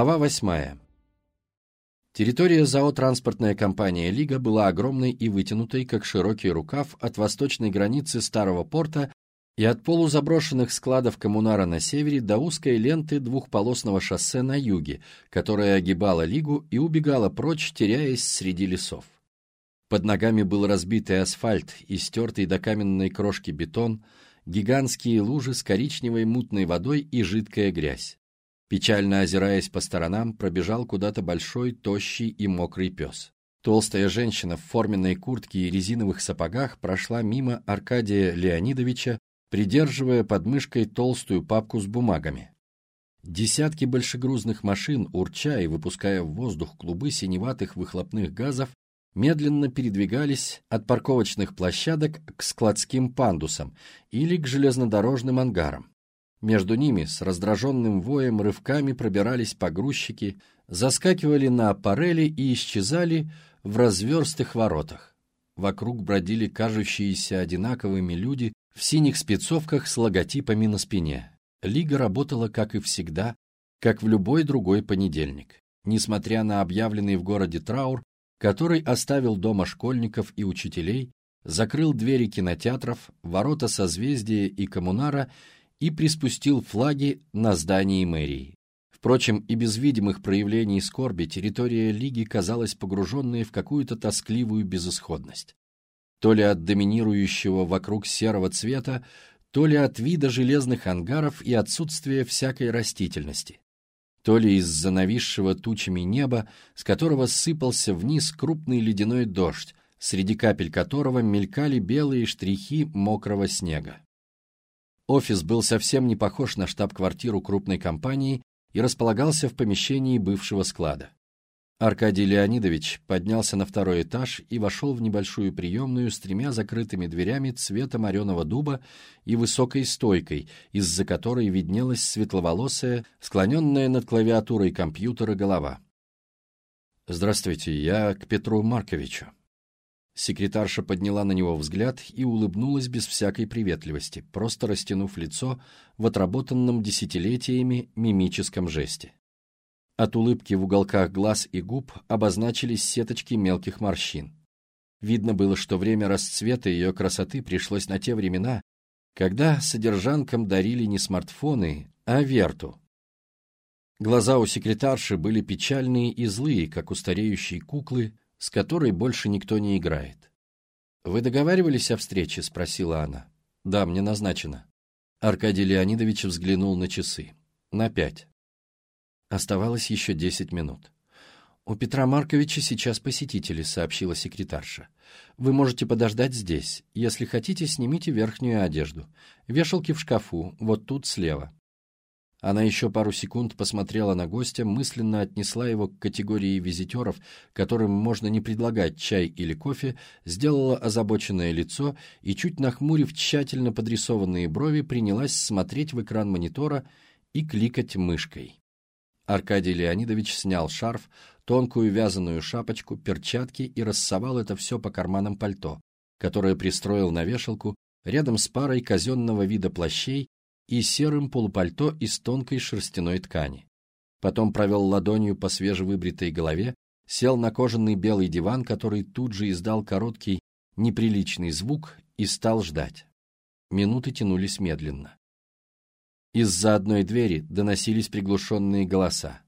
Глава восьмая. Территория зоотранспортная компания «Лига» была огромной и вытянутой, как широкий рукав, от восточной границы старого порта и от полузаброшенных складов коммунара на севере до узкой ленты двухполосного шоссе на юге, которая огибала Лигу и убегала прочь, теряясь среди лесов. Под ногами был разбитый асфальт и стертый до каменной крошки бетон, гигантские лужи с коричневой мутной водой и жидкая грязь. Печально озираясь по сторонам, пробежал куда-то большой, тощий и мокрый пес. Толстая женщина в форменной куртке и резиновых сапогах прошла мимо Аркадия Леонидовича, придерживая под мышкой толстую папку с бумагами. Десятки большегрузных машин, урча и выпуская в воздух клубы синеватых выхлопных газов, медленно передвигались от парковочных площадок к складским пандусам или к железнодорожным ангарам. Между ними с раздраженным воем рывками пробирались погрузчики, заскакивали на аппарели и исчезали в разверстых воротах. Вокруг бродили кажущиеся одинаковыми люди в синих спецовках с логотипами на спине. Лига работала, как и всегда, как в любой другой понедельник. Несмотря на объявленный в городе траур, который оставил дома школьников и учителей, закрыл двери кинотеатров, ворота созвездия и коммунара и приспустил флаги на здании мэрии. Впрочем, и без видимых проявлений скорби территория Лиги казалась погруженной в какую-то тоскливую безысходность. То ли от доминирующего вокруг серого цвета, то ли от вида железных ангаров и отсутствия всякой растительности, то ли из-за нависшего тучами неба, с которого сыпался вниз крупный ледяной дождь, среди капель которого мелькали белые штрихи мокрого снега. Офис был совсем не похож на штаб-квартиру крупной компании и располагался в помещении бывшего склада. Аркадий Леонидович поднялся на второй этаж и вошел в небольшую приемную с тремя закрытыми дверями цвета мореного дуба и высокой стойкой, из-за которой виднелась светловолосая, склоненная над клавиатурой компьютера голова. «Здравствуйте, я к Петру Марковичу». Секретарша подняла на него взгляд и улыбнулась без всякой приветливости, просто растянув лицо в отработанном десятилетиями мимическом жесте. От улыбки в уголках глаз и губ обозначились сеточки мелких морщин. Видно было, что время расцвета ее красоты пришлось на те времена, когда содержанкам дарили не смартфоны, а верту. Глаза у секретарши были печальные и злые, как у стареющей куклы, с которой больше никто не играет. «Вы договаривались о встрече?» — спросила она. «Да, мне назначено». Аркадий Леонидович взглянул на часы. «На пять». Оставалось еще десять минут. «У Петра Марковича сейчас посетители», — сообщила секретарша. «Вы можете подождать здесь. Если хотите, снимите верхнюю одежду. Вешалки в шкафу, вот тут слева. Она еще пару секунд посмотрела на гостя, мысленно отнесла его к категории визитеров, которым можно не предлагать чай или кофе, сделала озабоченное лицо и, чуть нахмурив тщательно подрисованные брови, принялась смотреть в экран монитора и кликать мышкой. Аркадий Леонидович снял шарф, тонкую вязаную шапочку, перчатки и рассовал это все по карманам пальто, которое пристроил на вешалку рядом с парой казенного вида плащей и серым полупальто из тонкой шерстяной ткани. Потом провел ладонью по свежевыбритой голове, сел на кожаный белый диван, который тут же издал короткий, неприличный звук и стал ждать. Минуты тянулись медленно. Из-за одной двери доносились приглушенные голоса.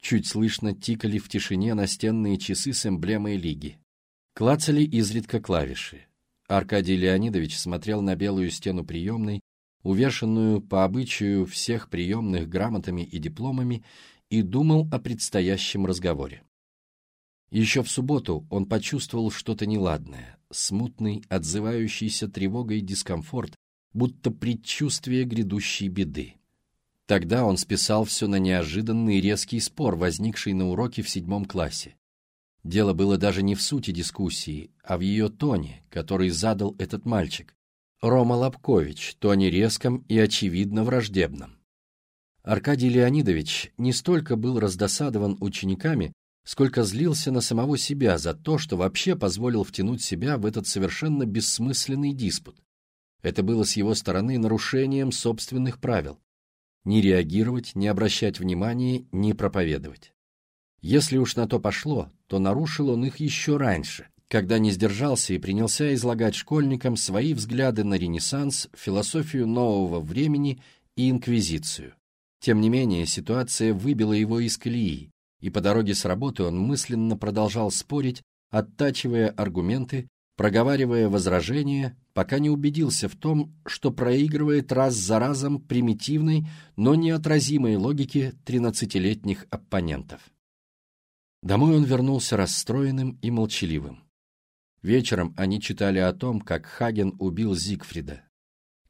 Чуть слышно тикали в тишине настенные часы с эмблемой лиги. Клацали изредка клавиши. Аркадий Леонидович смотрел на белую стену приемной, увешанную по обычаю всех приемных грамотами и дипломами, и думал о предстоящем разговоре. Еще в субботу он почувствовал что-то неладное, смутный, отзывающийся тревогой дискомфорт, будто предчувствие грядущей беды. Тогда он списал все на неожиданный резкий спор, возникший на уроке в седьмом классе. Дело было даже не в сути дискуссии, а в ее тоне, который задал этот мальчик, Рома Лобкович, то не резком и очевидно враждебном. Аркадий Леонидович не столько был раздосадован учениками, сколько злился на самого себя за то, что вообще позволил втянуть себя в этот совершенно бессмысленный диспут. Это было с его стороны нарушением собственных правил. ни реагировать, ни обращать внимания, ни проповедовать. Если уж на то пошло, то нарушил он их еще раньше, когда не сдержался и принялся излагать школьникам свои взгляды на Ренессанс, философию нового времени и инквизицию. Тем не менее, ситуация выбила его из колеи, и по дороге с работы он мысленно продолжал спорить, оттачивая аргументы, проговаривая возражения, пока не убедился в том, что проигрывает раз за разом примитивной, но неотразимой логике тринадцатилетних оппонентов. Домой он вернулся расстроенным и молчаливым. Вечером они читали о том, как Хаген убил Зигфрида.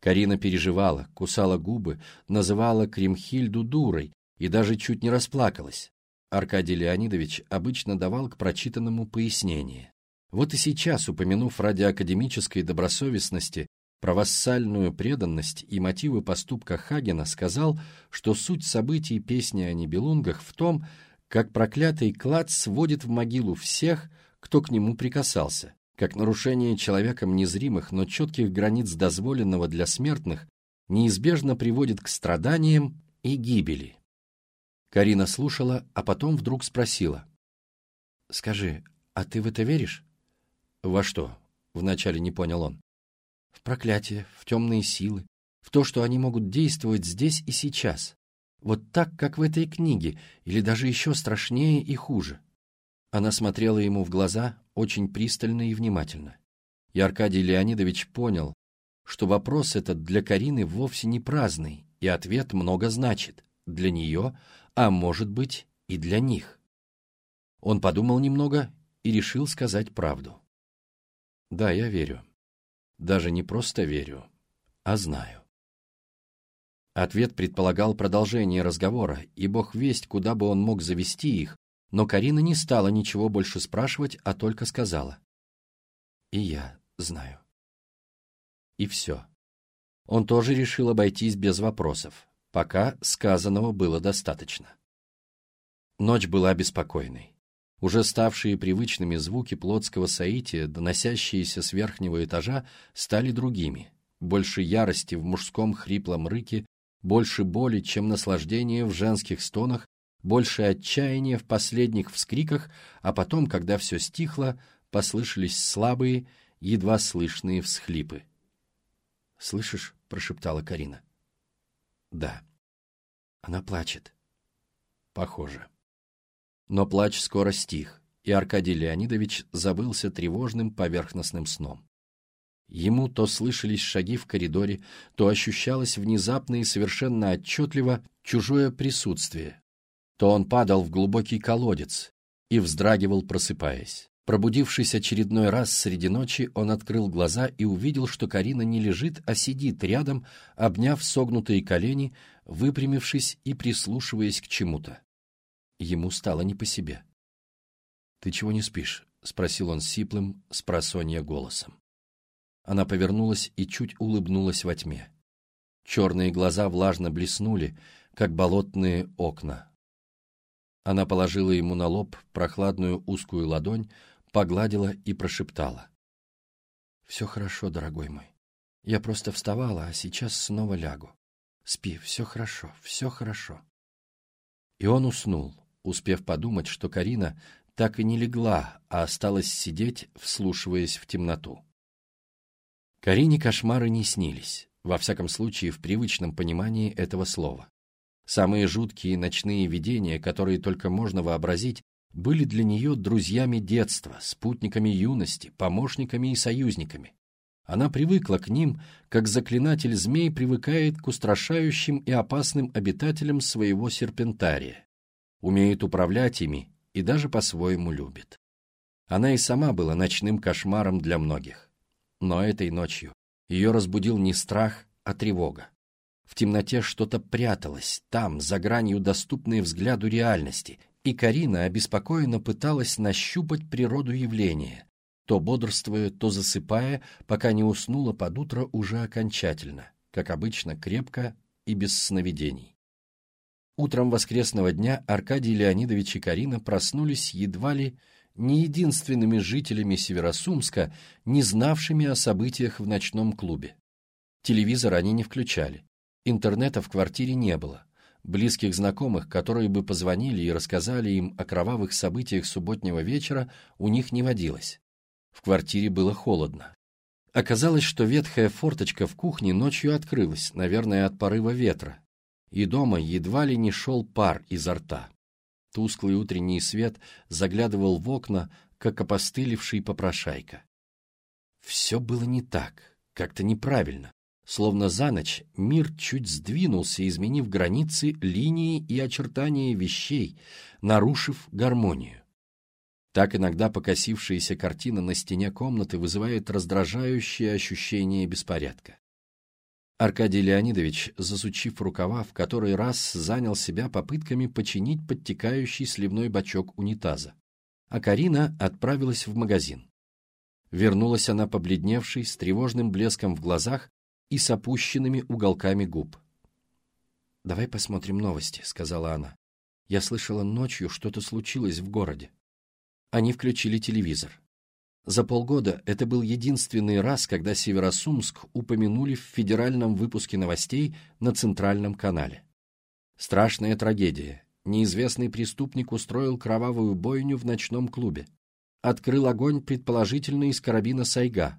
Карина переживала, кусала губы, называла Кримхильду дурой и даже чуть не расплакалась. Аркадий Леонидович обычно давал к прочитанному пояснение. Вот и сейчас, упомянув ради академической добросовестности про вассальную преданность и мотивы поступка Хагена, сказал, что суть событий песни о Нибелунгах в том, как проклятый клад сводит в могилу всех, кто к нему прикасался, как нарушение человеком незримых, но четких границ дозволенного для смертных неизбежно приводит к страданиям и гибели. Карина слушала, а потом вдруг спросила. «Скажи, а ты в это веришь?» «Во что?» — вначале не понял он. «В проклятие, в темные силы, в то, что они могут действовать здесь и сейчас. Вот так, как в этой книге, или даже еще страшнее и хуже». Она смотрела ему в глаза очень пристально и внимательно. И Аркадий Леонидович понял, что вопрос этот для Карины вовсе не праздный, и ответ много значит для нее, а может быть и для них. Он подумал немного и решил сказать правду. Да, я верю. Даже не просто верю, а знаю. Ответ предполагал продолжение разговора, и бог весть, куда бы он мог завести их, но Карина не стала ничего больше спрашивать, а только сказала. «И я знаю». И все. Он тоже решил обойтись без вопросов, пока сказанного было достаточно. Ночь была беспокойной. Уже ставшие привычными звуки плотского соития, доносящиеся с верхнего этажа, стали другими. Больше ярости в мужском хриплом рыке, больше боли, чем наслаждения в женских стонах, больше отчаяния в последних вскриках, а потом, когда все стихло, послышались слабые, едва слышные всхлипы. «Слышишь?» — прошептала Карина. «Да». «Она плачет». «Похоже». Но плач скоро стих, и Аркадий Леонидович забылся тревожным поверхностным сном. Ему то слышались шаги в коридоре, то ощущалось внезапно и совершенно отчетливо чужое присутствие, то он падал в глубокий колодец и вздрагивал, просыпаясь. Пробудившись очередной раз среди ночи, он открыл глаза и увидел, что Карина не лежит, а сидит рядом, обняв согнутые колени, выпрямившись и прислушиваясь к чему-то. Ему стало не по себе. «Ты чего не спишь?» — спросил он сиплым, с голосом. Она повернулась и чуть улыбнулась во тьме. Черные глаза влажно блеснули, как болотные окна. Она положила ему на лоб прохладную узкую ладонь, погладила и прошептала. «Все хорошо, дорогой мой. Я просто вставала, а сейчас снова лягу. Спи, все хорошо, все хорошо». И он уснул, успев подумать, что Карина так и не легла, а осталась сидеть, вслушиваясь в темноту. Карине кошмары не снились, во всяком случае в привычном понимании этого слова. Самые жуткие ночные видения, которые только можно вообразить, были для нее друзьями детства, спутниками юности, помощниками и союзниками. Она привыкла к ним, как заклинатель змей привыкает к устрашающим и опасным обитателям своего серпентария умеет управлять ими и даже по-своему любит. Она и сама была ночным кошмаром для многих. Но этой ночью ее разбудил не страх, а тревога. В темноте что-то пряталось, там, за гранью доступной взгляду реальности, и Карина обеспокоенно пыталась нащупать природу явления, то бодрствуя, то засыпая, пока не уснула под утро уже окончательно, как обычно, крепко и без сновидений. Утром воскресного дня Аркадий Леонидович и Карина проснулись едва ли не единственными жителями Северосумска, не знавшими о событиях в ночном клубе. Телевизор они не включали. Интернета в квартире не было. Близких знакомых, которые бы позвонили и рассказали им о кровавых событиях субботнего вечера, у них не водилось. В квартире было холодно. Оказалось, что ветхая форточка в кухне ночью открылась, наверное, от порыва ветра, и дома едва ли не шел пар изо рта. Тусклый утренний свет заглядывал в окна, как опостылевший попрошайка. Все было не так, как-то неправильно. Словно за ночь мир чуть сдвинулся, изменив границы, линии и очертания вещей, нарушив гармонию. Так иногда покосившаяся картина на стене комнаты вызывает раздражающее ощущение беспорядка. Аркадий Леонидович, засучив рукава, в который раз занял себя попытками починить подтекающий сливной бачок унитаза. А Карина отправилась в магазин. Вернулась она побледневшей, с тревожным блеском в глазах и с опущенными уголками губ. «Давай посмотрим новости», — сказала она. «Я слышала, ночью что-то случилось в городе». Они включили телевизор. За полгода это был единственный раз, когда Северосумск упомянули в федеральном выпуске новостей на Центральном канале. Страшная трагедия. Неизвестный преступник устроил кровавую бойню в ночном клубе. Открыл огонь, предположительно, из карабина «Сайга».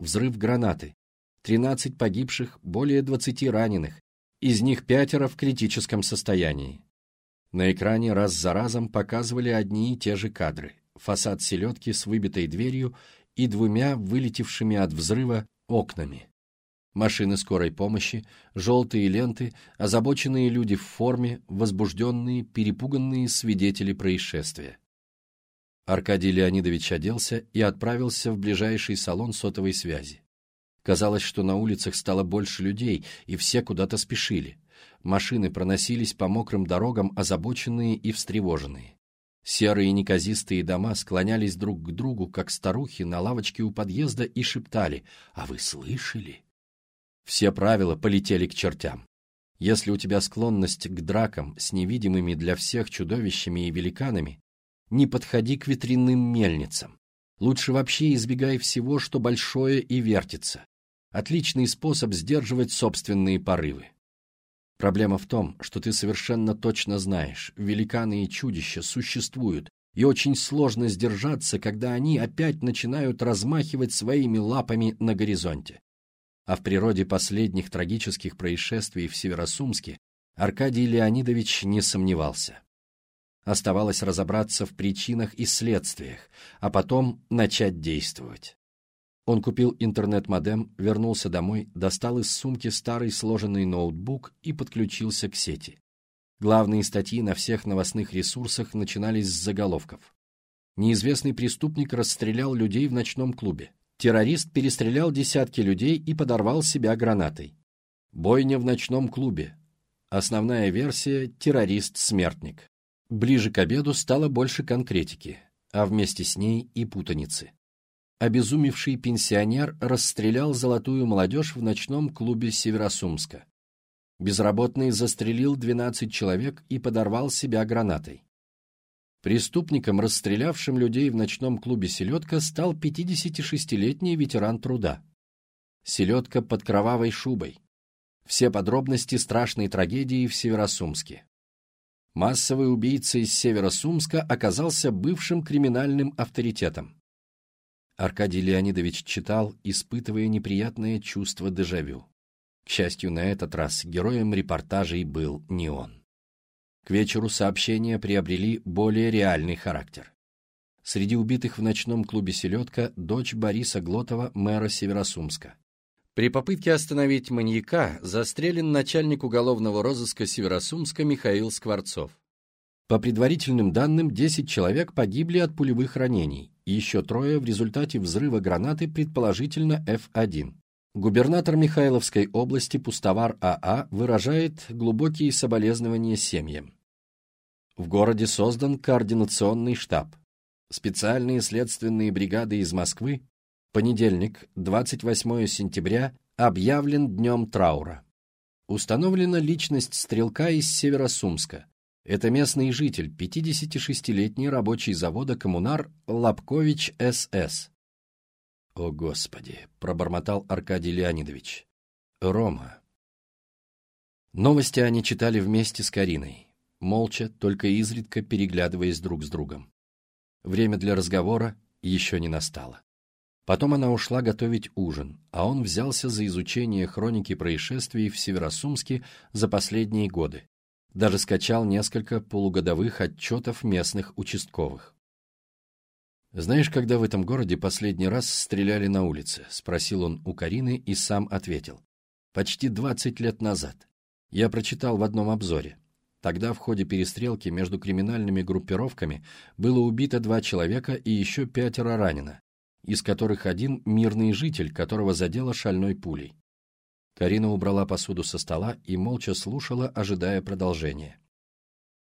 Взрыв гранаты. 13 погибших, более 20 раненых, из них пятеро в критическом состоянии. На экране раз за разом показывали одни и те же кадры. Фасад селедки с выбитой дверью и двумя вылетевшими от взрыва окнами. Машины скорой помощи, желтые ленты, озабоченные люди в форме, возбужденные, перепуганные свидетели происшествия. Аркадий Леонидович оделся и отправился в ближайший салон сотовой связи. Казалось, что на улицах стало больше людей, и все куда-то спешили. Машины проносились по мокрым дорогам, озабоченные и встревоженные. Серые неказистые дома склонялись друг к другу, как старухи на лавочке у подъезда, и шептали «А вы слышали?» Все правила полетели к чертям. Если у тебя склонность к дракам с невидимыми для всех чудовищами и великанами, не подходи к ветряным мельницам. Лучше вообще избегай всего, что большое и вертится. Отличный способ сдерживать собственные порывы. Проблема в том, что ты совершенно точно знаешь, великаны и чудища существуют, и очень сложно сдержаться, когда они опять начинают размахивать своими лапами на горизонте. А в природе последних трагических происшествий в Северосумске Аркадий Леонидович не сомневался. Оставалось разобраться в причинах и следствиях, а потом начать действовать. Он купил интернет-модем, вернулся домой, достал из сумки старый сложенный ноутбук и подключился к сети. Главные статьи на всех новостных ресурсах начинались с заголовков. Неизвестный преступник расстрелял людей в ночном клубе. Террорист перестрелял десятки людей и подорвал себя гранатой. Бойня в ночном клубе. Основная версия – террорист-смертник. Ближе к обеду стало больше конкретики, а вместе с ней и путаницы обезумевший пенсионер расстрелял золотую молодежь в ночном клубе Северосумска. Безработный застрелил 12 человек и подорвал себя гранатой. Преступником, расстрелявшим людей в ночном клубе «Селедка», стал 56-летний ветеран труда. «Селедка под кровавой шубой». Все подробности страшной трагедии в Северосумске. Массовый убийца из Северосумска оказался бывшим криминальным авторитетом. Аркадий Леонидович читал, испытывая неприятное чувство дежавю. К счастью, на этот раз героем репортажей был не он. К вечеру сообщения приобрели более реальный характер. Среди убитых в ночном клубе «Селедка» дочь Бориса Глотова, мэра Северосумска. При попытке остановить маньяка застрелен начальник уголовного розыска Северосумска Михаил Скворцов. По предварительным данным, 10 человек погибли от пулевых ранений, еще трое в результате взрыва гранаты, предположительно F1. Губернатор Михайловской области Пустовар АА выражает глубокие соболезнования семьям. В городе создан координационный штаб. Специальные следственные бригады из Москвы. Понедельник, 28 сентября, объявлен днем траура. Установлена личность стрелка из Северосумска, это местный житель, 56-летний рабочий завода «Коммунар» Лобкович СС. «О, Господи!» — пробормотал Аркадий Леонидович. «Рома, Новости они читали вместе с Кариной, молча, только изредка переглядываясь друг с другом. Время для разговора еще не настало. Потом она ушла готовить ужин, а он взялся за изучение хроники происшествий в Северосумске за последние годы. Даже скачал несколько полугодовых отчетов местных участковых. «Знаешь, когда в этом городе последний раз стреляли на улице?» — спросил он у Карины и сам ответил. «Почти двадцать лет назад. Я прочитал в одном обзоре. Тогда в ходе перестрелки между криминальными группировками было убито два человека и еще пятеро ранено, из которых один мирный житель, которого задело шальной пулей. Карина убрала посуду со стола и молча слушала, ожидая продолжения.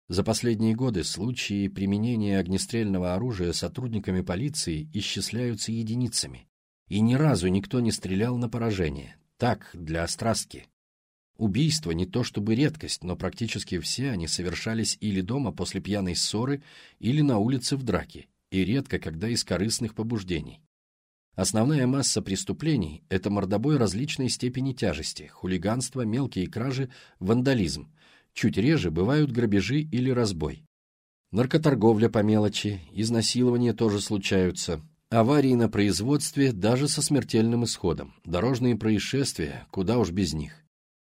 За последние годы случаи применения огнестрельного оружия сотрудниками полиции исчисляются единицами, и ни разу никто не стрелял на поражение, так, для острастки. Убийства не то чтобы редкость, но практически все они совершались или дома после пьяной ссоры, или на улице в драке, и редко когда из корыстных побуждений. Основная масса преступлений – это мордобой различной степени тяжести, хулиганство, мелкие кражи, вандализм. Чуть реже бывают грабежи или разбой. Наркоторговля по мелочи, изнасилования тоже случаются. Аварии на производстве даже со смертельным исходом. Дорожные происшествия, куда уж без них.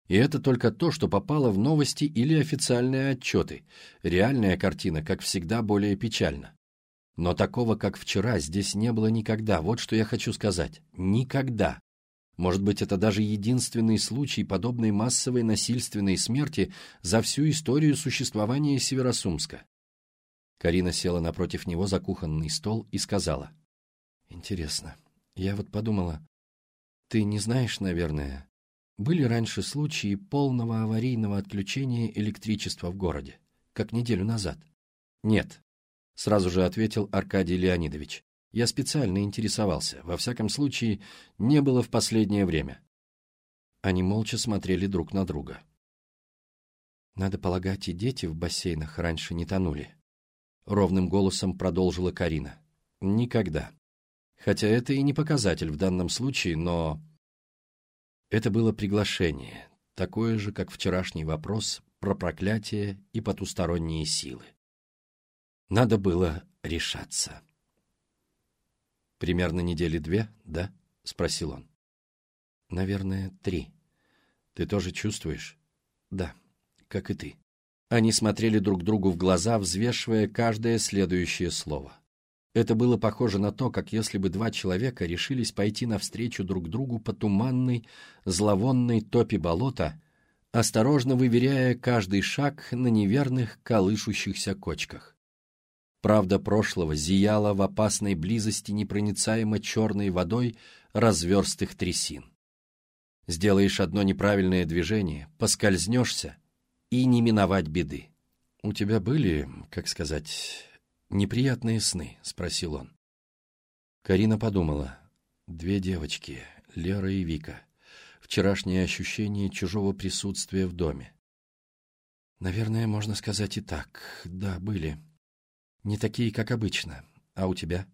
И это только то, что попало в новости или официальные отчеты. Реальная картина, как всегда, более печальна. Но такого, как вчера, здесь не было никогда. Вот что я хочу сказать. Никогда. Может быть, это даже единственный случай подобной массовой насильственной смерти за всю историю существования Северосумска. Карина села напротив него за кухонный стол и сказала. «Интересно. Я вот подумала. Ты не знаешь, наверное, были раньше случаи полного аварийного отключения электричества в городе, как неделю назад?» «Нет», Сразу же ответил Аркадий Леонидович. Я специально интересовался. Во всяком случае, не было в последнее время. Они молча смотрели друг на друга. Надо полагать, и дети в бассейнах раньше не тонули. Ровным голосом продолжила Карина. Никогда. Хотя это и не показатель в данном случае, но... Это было приглашение, такое же, как вчерашний вопрос про проклятие и потусторонние силы. Надо было решаться. «Примерно недели две, да?» — спросил он. «Наверное, три. Ты тоже чувствуешь?» «Да, как и ты». Они смотрели друг другу в глаза, взвешивая каждое следующее слово. Это было похоже на то, как если бы два человека решились пойти навстречу друг другу по туманной, зловонной топе болота, осторожно выверяя каждый шаг на неверных колышущихся кочках. Правда прошлого зияла в опасной близости непроницаемо черной водой разверстых трясин. Сделаешь одно неправильное движение, поскользнешься, и не миновать беды. «У тебя были, как сказать, неприятные сны?» — спросил он. Карина подумала. Две девочки, Лера и Вика. Вчерашнее ощущение чужого присутствия в доме. Наверное, можно сказать и так. Да, были. Не такие, как обычно. А у тебя?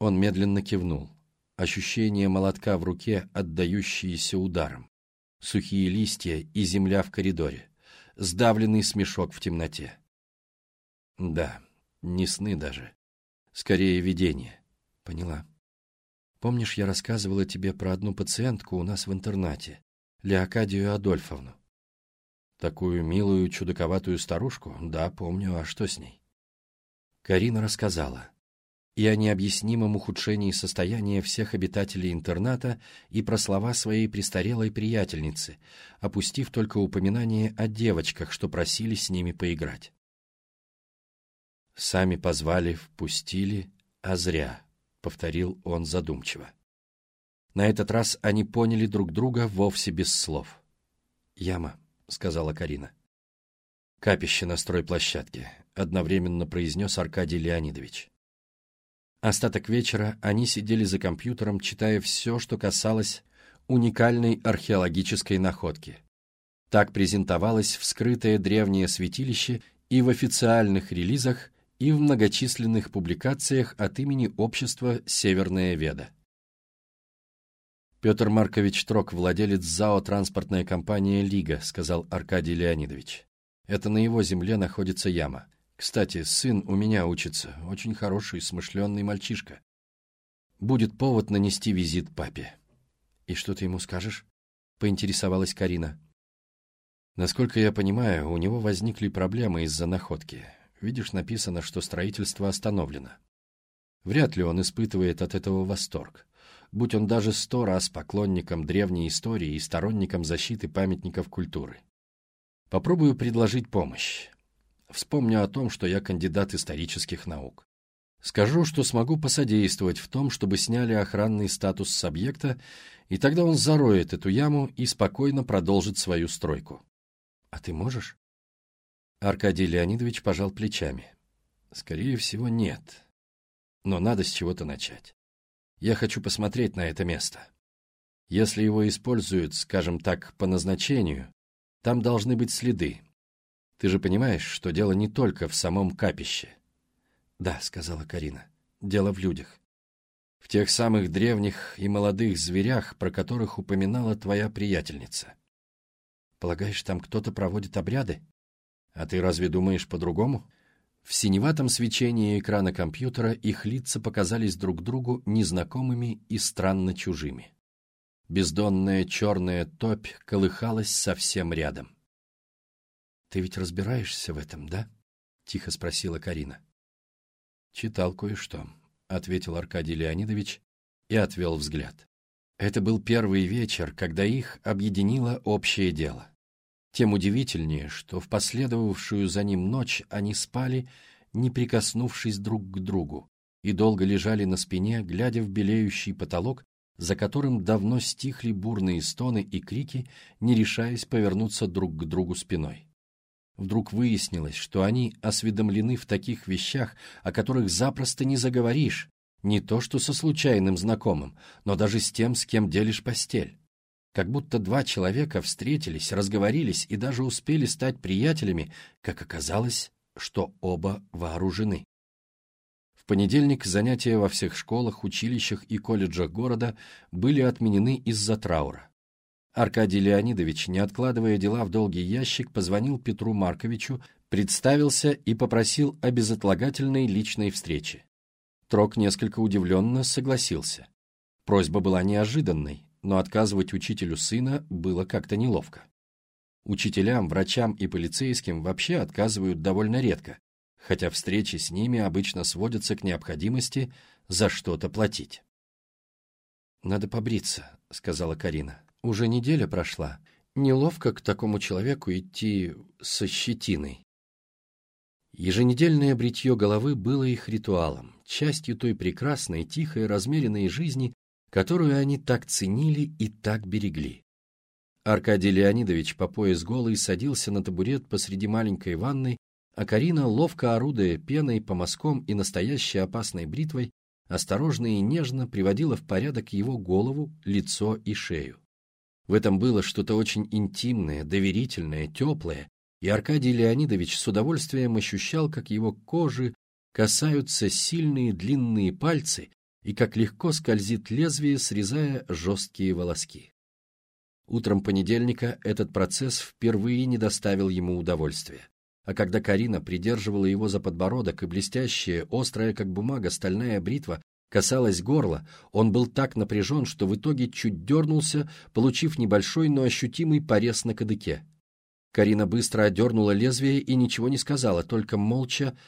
Он медленно кивнул. Ощущение молотка в руке, отдающиеся ударом. Сухие листья и земля в коридоре. Сдавленный смешок в темноте. Да, не сны даже. Скорее видение. Поняла. Помнишь, я рассказывала тебе про одну пациентку у нас в интернате, Леокадию Адольфовну? Такую милую, чудаковатую старушку? Да, помню, а что с ней? Карина рассказала и о необъяснимом ухудшении состояния всех обитателей интерната и про слова своей престарелой приятельницы, опустив только упоминание о девочках, что просили с ними поиграть. «Сами позвали, впустили, а зря», — повторил он задумчиво. На этот раз они поняли друг друга вовсе без слов. «Яма», — сказала Карина. «Капище на стройплощадке одновременно произнес Аркадий Леонидович. Остаток вечера они сидели за компьютером, читая все, что касалось уникальной археологической находки. Так презентовалось вскрытое древнее святилище и в официальных релизах, и в многочисленных публикациях от имени общества «Северная Веда». Петр Маркович Трок, владелец ЗАО «Транспортная компания «Лига», сказал Аркадий Леонидович. Это на его земле находится яма. Кстати, сын у меня учится, очень хороший, смышленный мальчишка. Будет повод нанести визит папе. И что ты ему скажешь? Поинтересовалась Карина. Насколько я понимаю, у него возникли проблемы из-за находки. Видишь, написано, что строительство остановлено. Вряд ли он испытывает от этого восторг будь он даже сто раз поклонником древней истории и сторонником защиты памятников культуры. Попробую предложить помощь. Вспомню о том, что я кандидат исторических наук. Скажу, что смогу посодействовать в том, чтобы сняли охранный статус с объекта, и тогда он зароет эту яму и спокойно продолжит свою стройку. А ты можешь? Аркадий Леонидович пожал плечами. Скорее всего, нет. Но надо с чего-то начать. Я хочу посмотреть на это место. Если его используют, скажем так, по назначению, там должны быть следы. Ты же понимаешь, что дело не только в самом капище. Да, сказала Карина, дело в людях. В тех самых древних и молодых зверях, про которых упоминала твоя приятельница. Полагаешь, там кто-то проводит обряды? А ты разве думаешь по-другому? В синеватом свечении экрана компьютера их лица показались друг другу незнакомыми и странно чужими. Бездонная черная топь колыхалась совсем рядом. «Ты ведь разбираешься в этом, да?» — тихо спросила Карина. «Читал кое-что», — ответил Аркадий Леонидович и отвел взгляд. Это был первый вечер, когда их объединило общее дело. Тем удивительнее, что в последовавшую за ним ночь они спали, не прикоснувшись друг к другу, и долго лежали на спине, глядя в белеющий потолок, за которым давно стихли бурные стоны и крики, не решаясь повернуться друг к другу спиной. Вдруг выяснилось, что они осведомлены в таких вещах, о которых запросто не заговоришь, не то что со случайным знакомым, но даже с тем, с кем делишь постель. Как будто два человека встретились, разговорились и даже успели стать приятелями, как оказалось, что оба вооружены. В понедельник занятия во всех школах, училищах и колледжах города были отменены из-за траура. Аркадий Леонидович, не откладывая дела в долгий ящик, позвонил Петру Марковичу, представился и попросил о безотлагательной личной встрече. Трок несколько удивленно согласился. Просьба была неожиданной, но отказывать учителю сына было как-то неловко. Учителям, врачам и полицейским вообще отказывают довольно редко, хотя встречи с ними обычно сводятся к необходимости за что-то платить. «Надо побриться», — сказала Карина. «Уже неделя прошла. Неловко к такому человеку идти со щетиной». Еженедельное бритье головы было их ритуалом, частью той прекрасной, тихой, размеренной жизни, которую они так ценили и так берегли. Аркадий Леонидович по пояс голый садился на табурет посреди маленькой ванной, а Карина, ловко орудуя пеной по мазкам и настоящей опасной бритвой, осторожно и нежно приводила в порядок его голову, лицо и шею. В этом было что-то очень интимное, доверительное, теплое, и Аркадий Леонидович с удовольствием ощущал, как его кожи касаются сильные длинные пальцы и как легко скользит лезвие, срезая жесткие волоски. Утром понедельника этот процесс впервые не доставил ему удовольствия. А когда Карина придерживала его за подбородок и блестящая, острая как бумага, стальная бритва касалась горла, он был так напряжен, что в итоге чуть дернулся, получив небольшой, но ощутимый порез на кадыке. Карина быстро одернула лезвие и ничего не сказала, только молча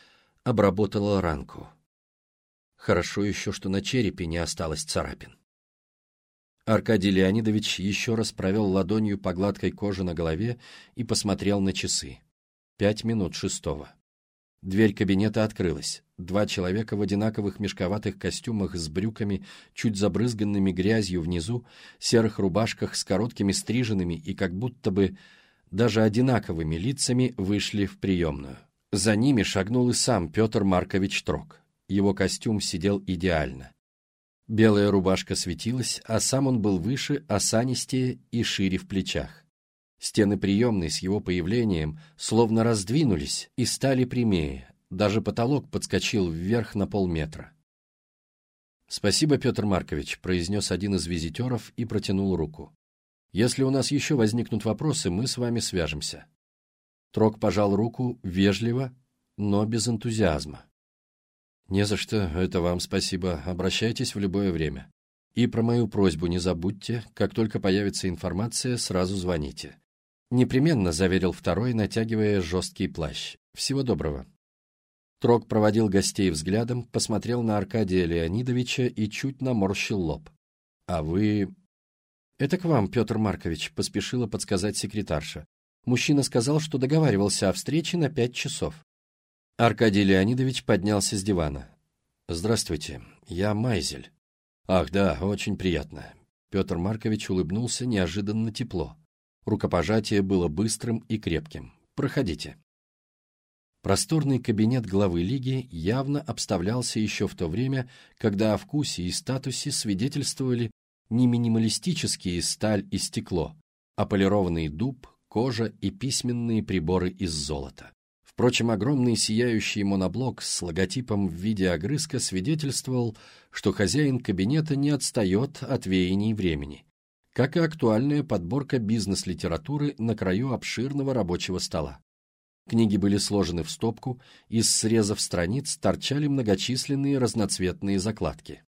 обработала ранку. Хорошо еще, что на черепе не осталось царапин. Аркадий Леонидович еще раз провел ладонью по гладкой коже на голове и посмотрел на часы. Пять минут шестого. Дверь кабинета открылась. Два человека в одинаковых мешковатых костюмах с брюками, чуть забрызганными грязью внизу, серых рубашках с короткими стриженными и как будто бы даже одинаковыми лицами вышли в приемную. За ними шагнул и сам Петр Маркович Трок его костюм сидел идеально. Белая рубашка светилась, а сам он был выше, осанистее и шире в плечах. Стены приемной с его появлением словно раздвинулись и стали прямее, даже потолок подскочил вверх на полметра. «Спасибо, Петр Маркович», — произнес один из визитеров и протянул руку. «Если у нас еще возникнут вопросы, мы с вами свяжемся». Трок пожал руку вежливо, но без энтузиазма. «Не за что, это вам спасибо. Обращайтесь в любое время. И про мою просьбу не забудьте, как только появится информация, сразу звоните». Непременно заверил второй, натягивая жесткий плащ. «Всего доброго». Трок проводил гостей взглядом, посмотрел на Аркадия Леонидовича и чуть наморщил лоб. «А вы...» «Это к вам, Петр Маркович», — поспешила подсказать секретарша. Мужчина сказал, что договаривался о встрече на пять часов. Аркадий Леонидович поднялся с дивана. «Здравствуйте, я Майзель». «Ах, да, очень приятно». Петр Маркович улыбнулся неожиданно тепло. Рукопожатие было быстрым и крепким. «Проходите». Просторный кабинет главы лиги явно обставлялся еще в то время, когда о вкусе и статусе свидетельствовали не минималистические сталь и стекло, а полированный дуб, кожа и письменные приборы из золота. Впрочем, огромный сияющий моноблок с логотипом в виде огрызка свидетельствовал, что хозяин кабинета не отстает от веяний времени, как и актуальная подборка бизнес-литературы на краю обширного рабочего стола. Книги были сложены в стопку, из срезов страниц торчали многочисленные разноцветные закладки.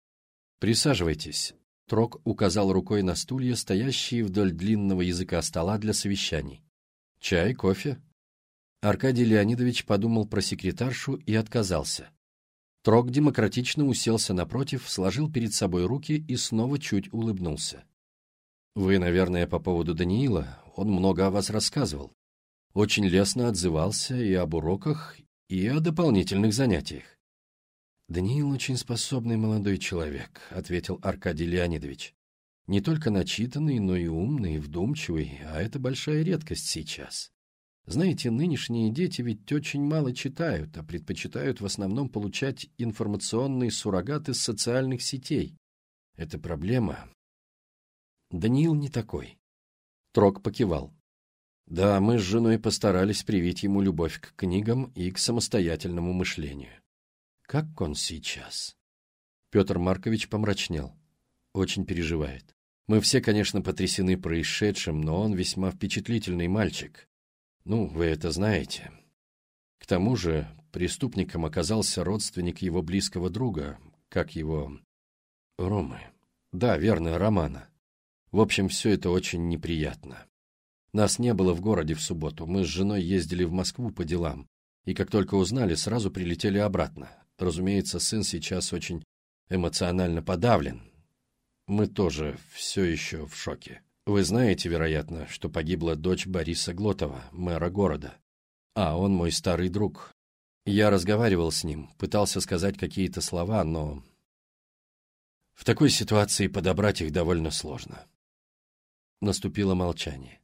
«Присаживайтесь», — Трок указал рукой на стулья, стоящие вдоль длинного языка стола для совещаний. «Чай, кофе?» Аркадий Леонидович подумал про секретаршу и отказался. Трок демократично уселся напротив, сложил перед собой руки и снова чуть улыбнулся. «Вы, наверное, по поводу Даниила. Он много о вас рассказывал. Очень лестно отзывался и об уроках, и о дополнительных занятиях». «Даниил очень способный молодой человек», — ответил Аркадий Леонидович. «Не только начитанный, но и умный, и вдумчивый, а это большая редкость сейчас. Знаете, нынешние дети ведь очень мало читают, а предпочитают в основном получать информационные суррогаты с социальных сетей. Это проблема. Даниил не такой. Трок покивал. Да, мы с женой постарались привить ему любовь к книгам и к самостоятельному мышлению. Как он сейчас? Петр Маркович помрачнел. Очень переживает. Мы все, конечно, потрясены происшедшим, но он весьма впечатлительный мальчик. Ну, вы это знаете. К тому же преступником оказался родственник его близкого друга, как его... Ромы. Да, верно, Романа. В общем, все это очень неприятно. Нас не было в городе в субботу, мы с женой ездили в Москву по делам, и как только узнали, сразу прилетели обратно. Разумеется, сын сейчас очень эмоционально подавлен. Мы тоже все еще в шоке. Вы знаете, вероятно, что погибла дочь Бориса Глотова, мэра города. А он мой старый друг. Я разговаривал с ним, пытался сказать какие-то слова, но... В такой ситуации подобрать их довольно сложно. Наступило молчание.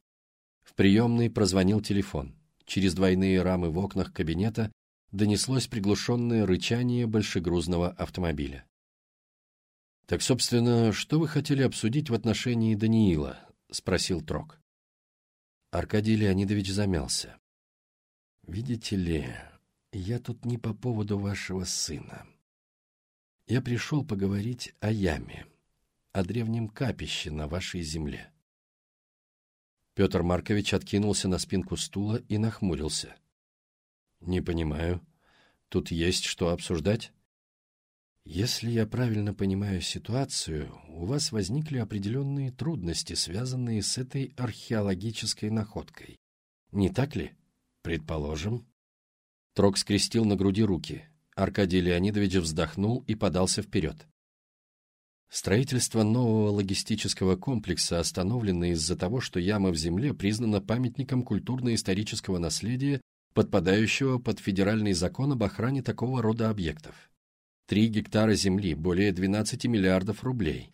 Приемной прозвонил телефон. Через двойные рамы в окнах кабинета донеслось приглушенное рычание большегрузного автомобиля. «Так, собственно, что вы хотели обсудить в отношении Даниила?» — спросил Трок. Аркадий Леонидович замялся. «Видите ли, я тут не по поводу вашего сына. Я пришел поговорить о яме, о древнем капище на вашей земле». Петр Маркович откинулся на спинку стула и нахмурился. «Не понимаю. Тут есть что обсуждать?» Если я правильно понимаю ситуацию, у вас возникли определенные трудности, связанные с этой археологической находкой. Не так ли? Предположим. Трок скрестил на груди руки. Аркадий Леонидович вздохнул и подался вперед. Строительство нового логистического комплекса остановлено из-за того, что яма в земле признана памятником культурно-исторического наследия, подпадающего под федеральный закон об охране такого рода объектов. Три гектара земли, более 12 миллиардов рублей.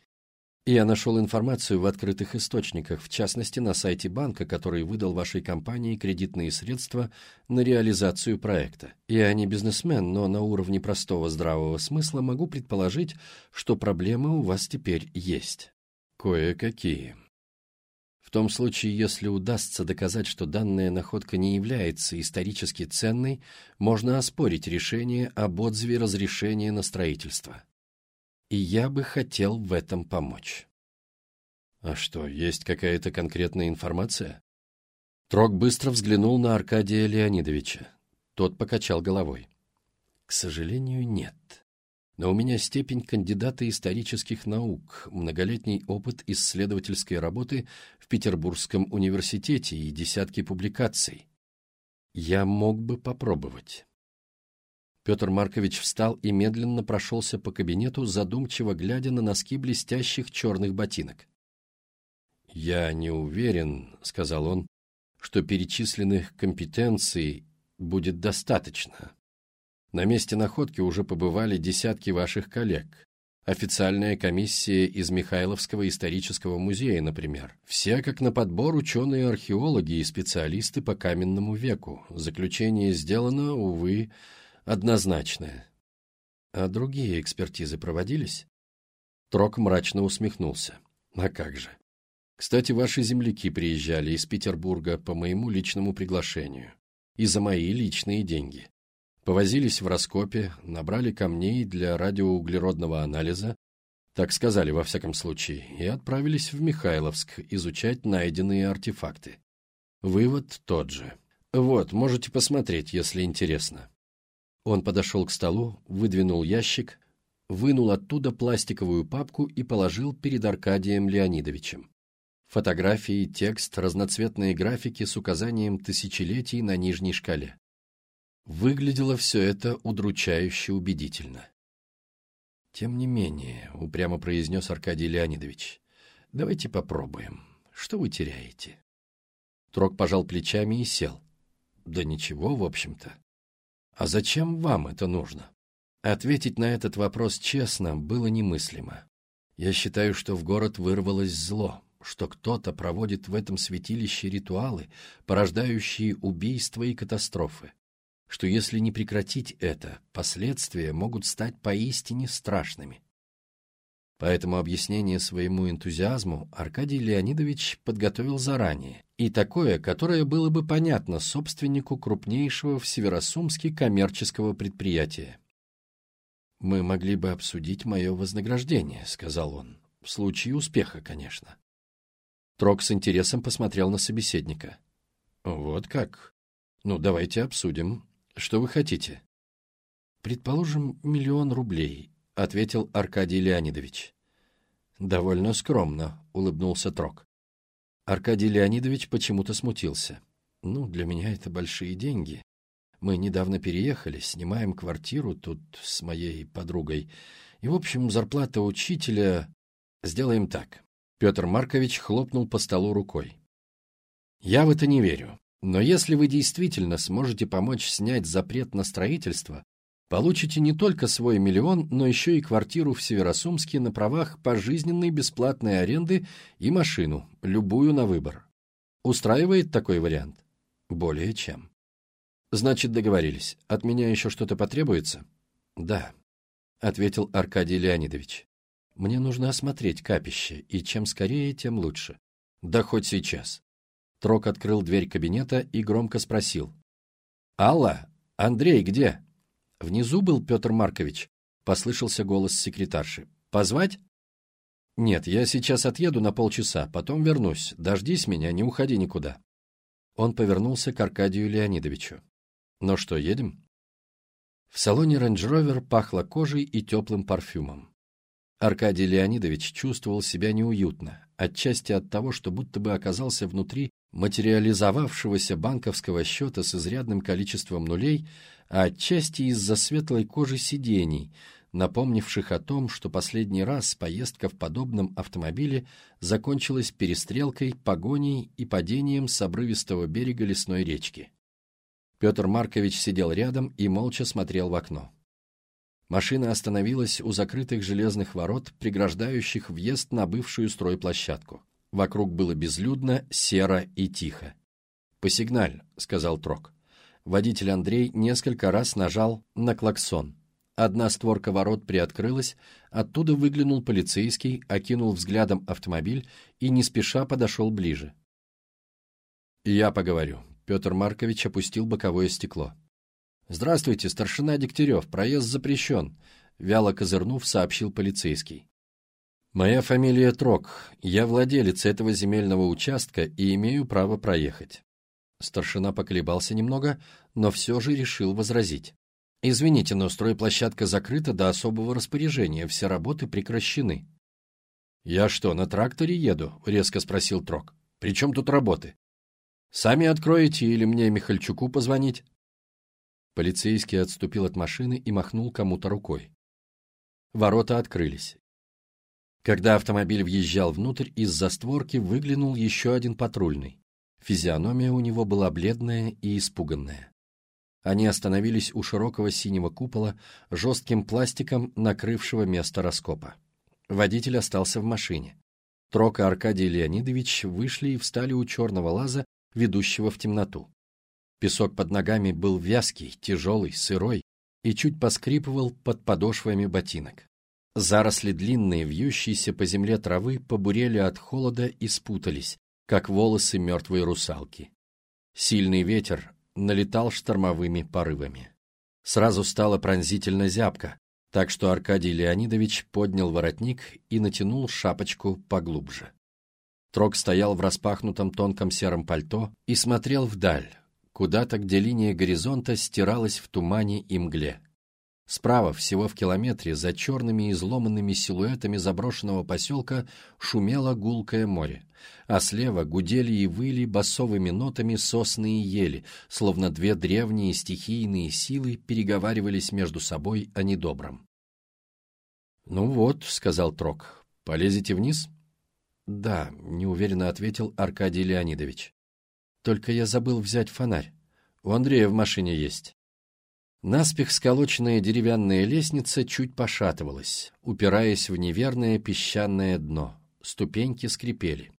Я нашел информацию в открытых источниках, в частности на сайте банка, который выдал вашей компании кредитные средства на реализацию проекта. Я не бизнесмен, но на уровне простого здравого смысла могу предположить, что проблемы у вас теперь есть. Кое-какие том случае, если удастся доказать, что данная находка не является исторически ценной, можно оспорить решение об отзыве разрешения на строительство. И я бы хотел в этом помочь. А что, есть какая-то конкретная информация? Трок быстро взглянул на Аркадия Леонидовича. Тот покачал головой. К сожалению, нет. Но у меня степень кандидата исторических наук, многолетний опыт исследовательской работы в Петербургском университете и десятки публикаций. Я мог бы попробовать. Петр Маркович встал и медленно прошелся по кабинету, задумчиво глядя на носки блестящих черных ботинок. «Я не уверен», — сказал он, — «что перечисленных компетенций будет достаточно. На месте находки уже побывали десятки ваших коллег. Официальная комиссия из Михайловского исторического музея, например. Все как на подбор ученые-археологи и специалисты по каменному веку. Заключение сделано, увы, однозначное. А другие экспертизы проводились? Трок мрачно усмехнулся. А как же. Кстати, ваши земляки приезжали из Петербурга по моему личному приглашению. И за мои личные деньги. Повозились в раскопе, набрали камней для радиоуглеродного анализа, так сказали во всяком случае, и отправились в Михайловск изучать найденные артефакты. Вывод тот же. Вот, можете посмотреть, если интересно. Он подошел к столу, выдвинул ящик, вынул оттуда пластиковую папку и положил перед Аркадием Леонидовичем. Фотографии, текст, разноцветные графики с указанием тысячелетий на нижней шкале. Выглядело все это удручающе убедительно. «Тем не менее», — упрямо произнес Аркадий Леонидович, — «давайте попробуем. Что вы теряете?» Трок пожал плечами и сел. «Да ничего, в общем-то. А зачем вам это нужно?» Ответить на этот вопрос честно было немыслимо. Я считаю, что в город вырвалось зло, что кто-то проводит в этом святилище ритуалы, порождающие убийства и катастрофы что если не прекратить это, последствия могут стать поистине страшными. Поэтому объяснение своему энтузиазму Аркадий Леонидович подготовил заранее, и такое, которое было бы понятно собственнику крупнейшего в Северосумске коммерческого предприятия. «Мы могли бы обсудить мое вознаграждение», — сказал он, — «в случае успеха, конечно». Трок с интересом посмотрел на собеседника. «Вот как? Ну, давайте обсудим. Что вы хотите? Предположим, миллион рублей, ответил Аркадий Леонидович. Довольно скромно, улыбнулся Трок. Аркадий Леонидович почему-то смутился. Ну, для меня это большие деньги. Мы недавно переехали, снимаем квартиру тут с моей подругой. И, в общем, зарплата учителя... Сделаем так. Петр Маркович хлопнул по столу рукой. Я в это не верю. Но если вы действительно сможете помочь снять запрет на строительство, получите не только свой миллион, но еще и квартиру в Северосумске на правах пожизненной бесплатной аренды и машину, любую на выбор. Устраивает такой вариант? Более чем. Значит, договорились. От меня еще что-то потребуется? Да, ответил Аркадий Леонидович. Мне нужно осмотреть капище, и чем скорее, тем лучше. Да хоть сейчас. Трок открыл дверь кабинета и громко спросил. «Алла, Андрей где?» «Внизу был Петр Маркович», — послышался голос секретарши. «Позвать?» «Нет, я сейчас отъеду на полчаса, потом вернусь. Дождись меня, не уходи никуда». Он повернулся к Аркадию Леонидовичу. «Ну что, едем?» В салоне рейндж-ровер пахло кожей и теплым парфюмом. Аркадий Леонидович чувствовал себя неуютно, отчасти от того, что будто бы оказался внутри материализовавшегося банковского счета с изрядным количеством нулей, а отчасти из-за светлой кожи сидений, напомнивших о том, что последний раз поездка в подобном автомобиле закончилась перестрелкой, погоней и падением с обрывистого берега лесной речки. Петр Маркович сидел рядом и молча смотрел в окно. Машина остановилась у закрытых железных ворот, преграждающих въезд на бывшую стройплощадку. Вокруг было безлюдно, серо и тихо. «Посигналь», — сказал Трок. Водитель Андрей несколько раз нажал на клаксон. Одна створка ворот приоткрылась, оттуда выглянул полицейский, окинул взглядом автомобиль и не спеша подошел ближе. «Я поговорю». Петр Маркович опустил боковое стекло. «Здравствуйте, старшина Дегтярев, проезд запрещен. вяло козырнув, сообщил полицейский. «Моя фамилия Трок. Я владелец этого земельного участка и имею право проехать». Старшина поколебался немного, но все же решил возразить. «Извините, но стройплощадка закрыта до особого распоряжения, все работы прекращены». «Я что, на тракторе еду?» — резко спросил Трок. «При чем тут работы? Сами откроете или мне Михальчуку позвонить?» Полицейский отступил от машины и махнул кому-то рукой. Ворота открылись. Когда автомобиль въезжал внутрь, из-за створки выглянул еще один патрульный. Физиономия у него была бледная и испуганная. Они остановились у широкого синего купола, жестким пластиком накрывшего место раскопа. Водитель остался в машине. Трок и Аркадий Леонидович вышли и встали у черного лаза, ведущего в темноту. Песок под ногами был вязкий, тяжелый, сырой и чуть поскрипывал под подошвами ботинок. Заросли длинные, вьющиеся по земле травы побурели от холода и спутались, как волосы мертвой русалки. Сильный ветер налетал штормовыми порывами. Сразу стало пронзительно зябко, так что Аркадий Леонидович поднял воротник и натянул шапочку поглубже. Трок стоял в распахнутом тонком сером пальто и смотрел вдаль, куда-то, где линия горизонта стиралась в тумане и мгле. Справа, всего в километре, за черными изломанными силуэтами заброшенного поселка шумело гулкое море, а слева гудели и выли басовыми нотами сосны и ели, словно две древние стихийные силы переговаривались между собой о недобром. «Ну вот», — сказал Трок, — «полезете вниз?» «Да», — неуверенно ответил Аркадий Леонидович. «Только я забыл взять фонарь. У Андрея в машине есть». Наспех сколоченная деревянная лестница чуть пошатывалась, упираясь в неверное песчаное дно. Ступеньки скрипели.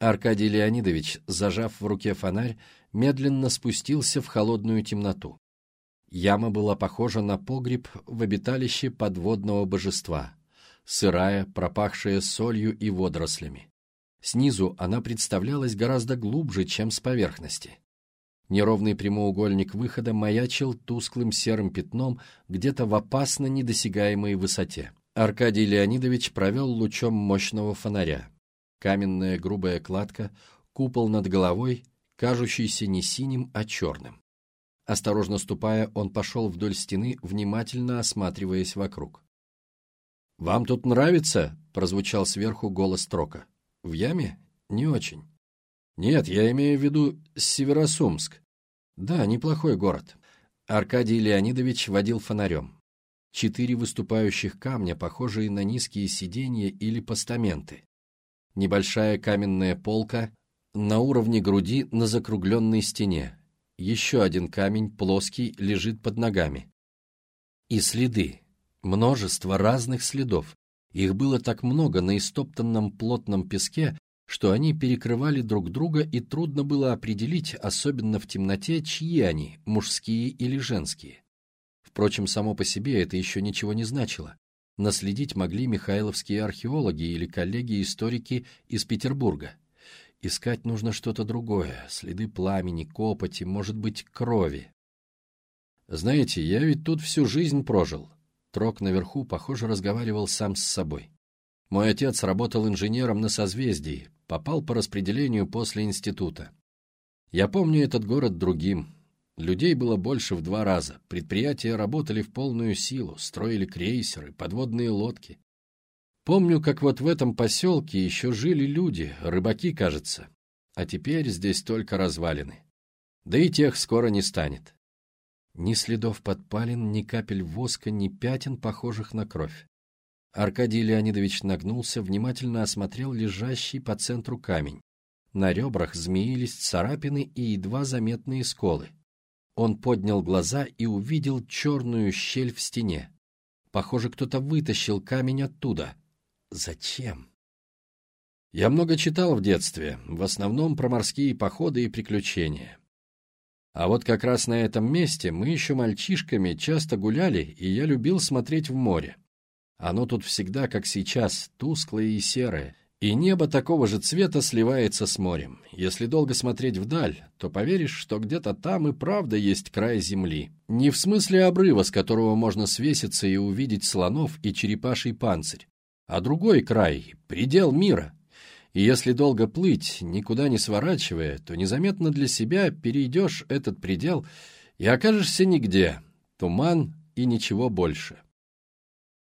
Аркадий Леонидович, зажав в руке фонарь, медленно спустился в холодную темноту. Яма была похожа на погреб в обиталище подводного божества, сырая, пропахшая солью и водорослями. Снизу она представлялась гораздо глубже, чем с поверхности. Неровный прямоугольник выхода маячил тусклым серым пятном где-то в опасно недосягаемой высоте. Аркадий Леонидович провел лучом мощного фонаря. Каменная грубая кладка, купол над головой, кажущийся не синим, а черным. Осторожно ступая, он пошел вдоль стены, внимательно осматриваясь вокруг. «Вам тут нравится?» — прозвучал сверху голос Трока. «В яме? Не очень». «Нет, я имею в виду Северосумск. Да, неплохой город». Аркадий Леонидович водил фонарем. Четыре выступающих камня, похожие на низкие сиденья или постаменты. Небольшая каменная полка на уровне груди на закругленной стене. Еще один камень, плоский, лежит под ногами. И следы. Множество разных следов. Их было так много на истоптанном плотном песке, что они перекрывали друг друга, и трудно было определить, особенно в темноте, чьи они, мужские или женские. Впрочем, само по себе это еще ничего не значило. Наследить могли михайловские археологи или коллеги-историки из Петербурга. Искать нужно что-то другое, следы пламени, копоти, может быть, крови. Знаете, я ведь тут всю жизнь прожил. Трок наверху, похоже, разговаривал сам с собой. Мой отец работал инженером на созвездии, попал по распределению после института. Я помню этот город другим. Людей было больше в два раза, предприятия работали в полную силу, строили крейсеры, подводные лодки. Помню, как вот в этом поселке еще жили люди, рыбаки, кажется. А теперь здесь только развалины. Да и тех скоро не станет. Ни следов подпалин, ни капель воска, ни пятен, похожих на кровь. Аркадий Леонидович нагнулся, внимательно осмотрел лежащий по центру камень. На ребрах змеились царапины и едва заметные сколы. Он поднял глаза и увидел черную щель в стене. Похоже, кто-то вытащил камень оттуда. Зачем? Я много читал в детстве, в основном про морские походы и приключения. А вот как раз на этом месте мы еще мальчишками часто гуляли, и я любил смотреть в море. Оно тут всегда, как сейчас, тусклое и серое, И небо такого же цвета сливается с морем. Если долго смотреть вдаль, то поверишь, что где-то там и правда есть край земли. Не в смысле обрыва, с которого можно свеситься и увидеть слонов и черепаший панцирь, а другой край — предел мира. И если долго плыть, никуда не сворачивая, то незаметно для себя перейдешь этот предел и окажешься нигде. Туман и ничего больше.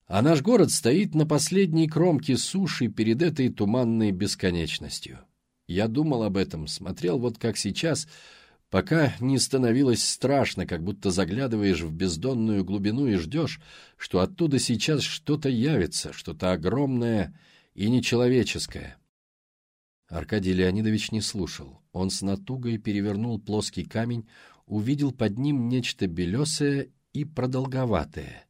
А наш город стоит на последней кромке суши перед этой туманной бесконечностью. Я думал об этом, смотрел вот как сейчас, пока не становилось страшно, как будто заглядываешь в бездонную глубину и ждешь, что оттуда сейчас что-то явится, что-то огромное и нечеловеческое. Аркадий Леонидович не слушал. Он с натугой перевернул плоский камень, увидел под ним нечто белесое и продолговатое —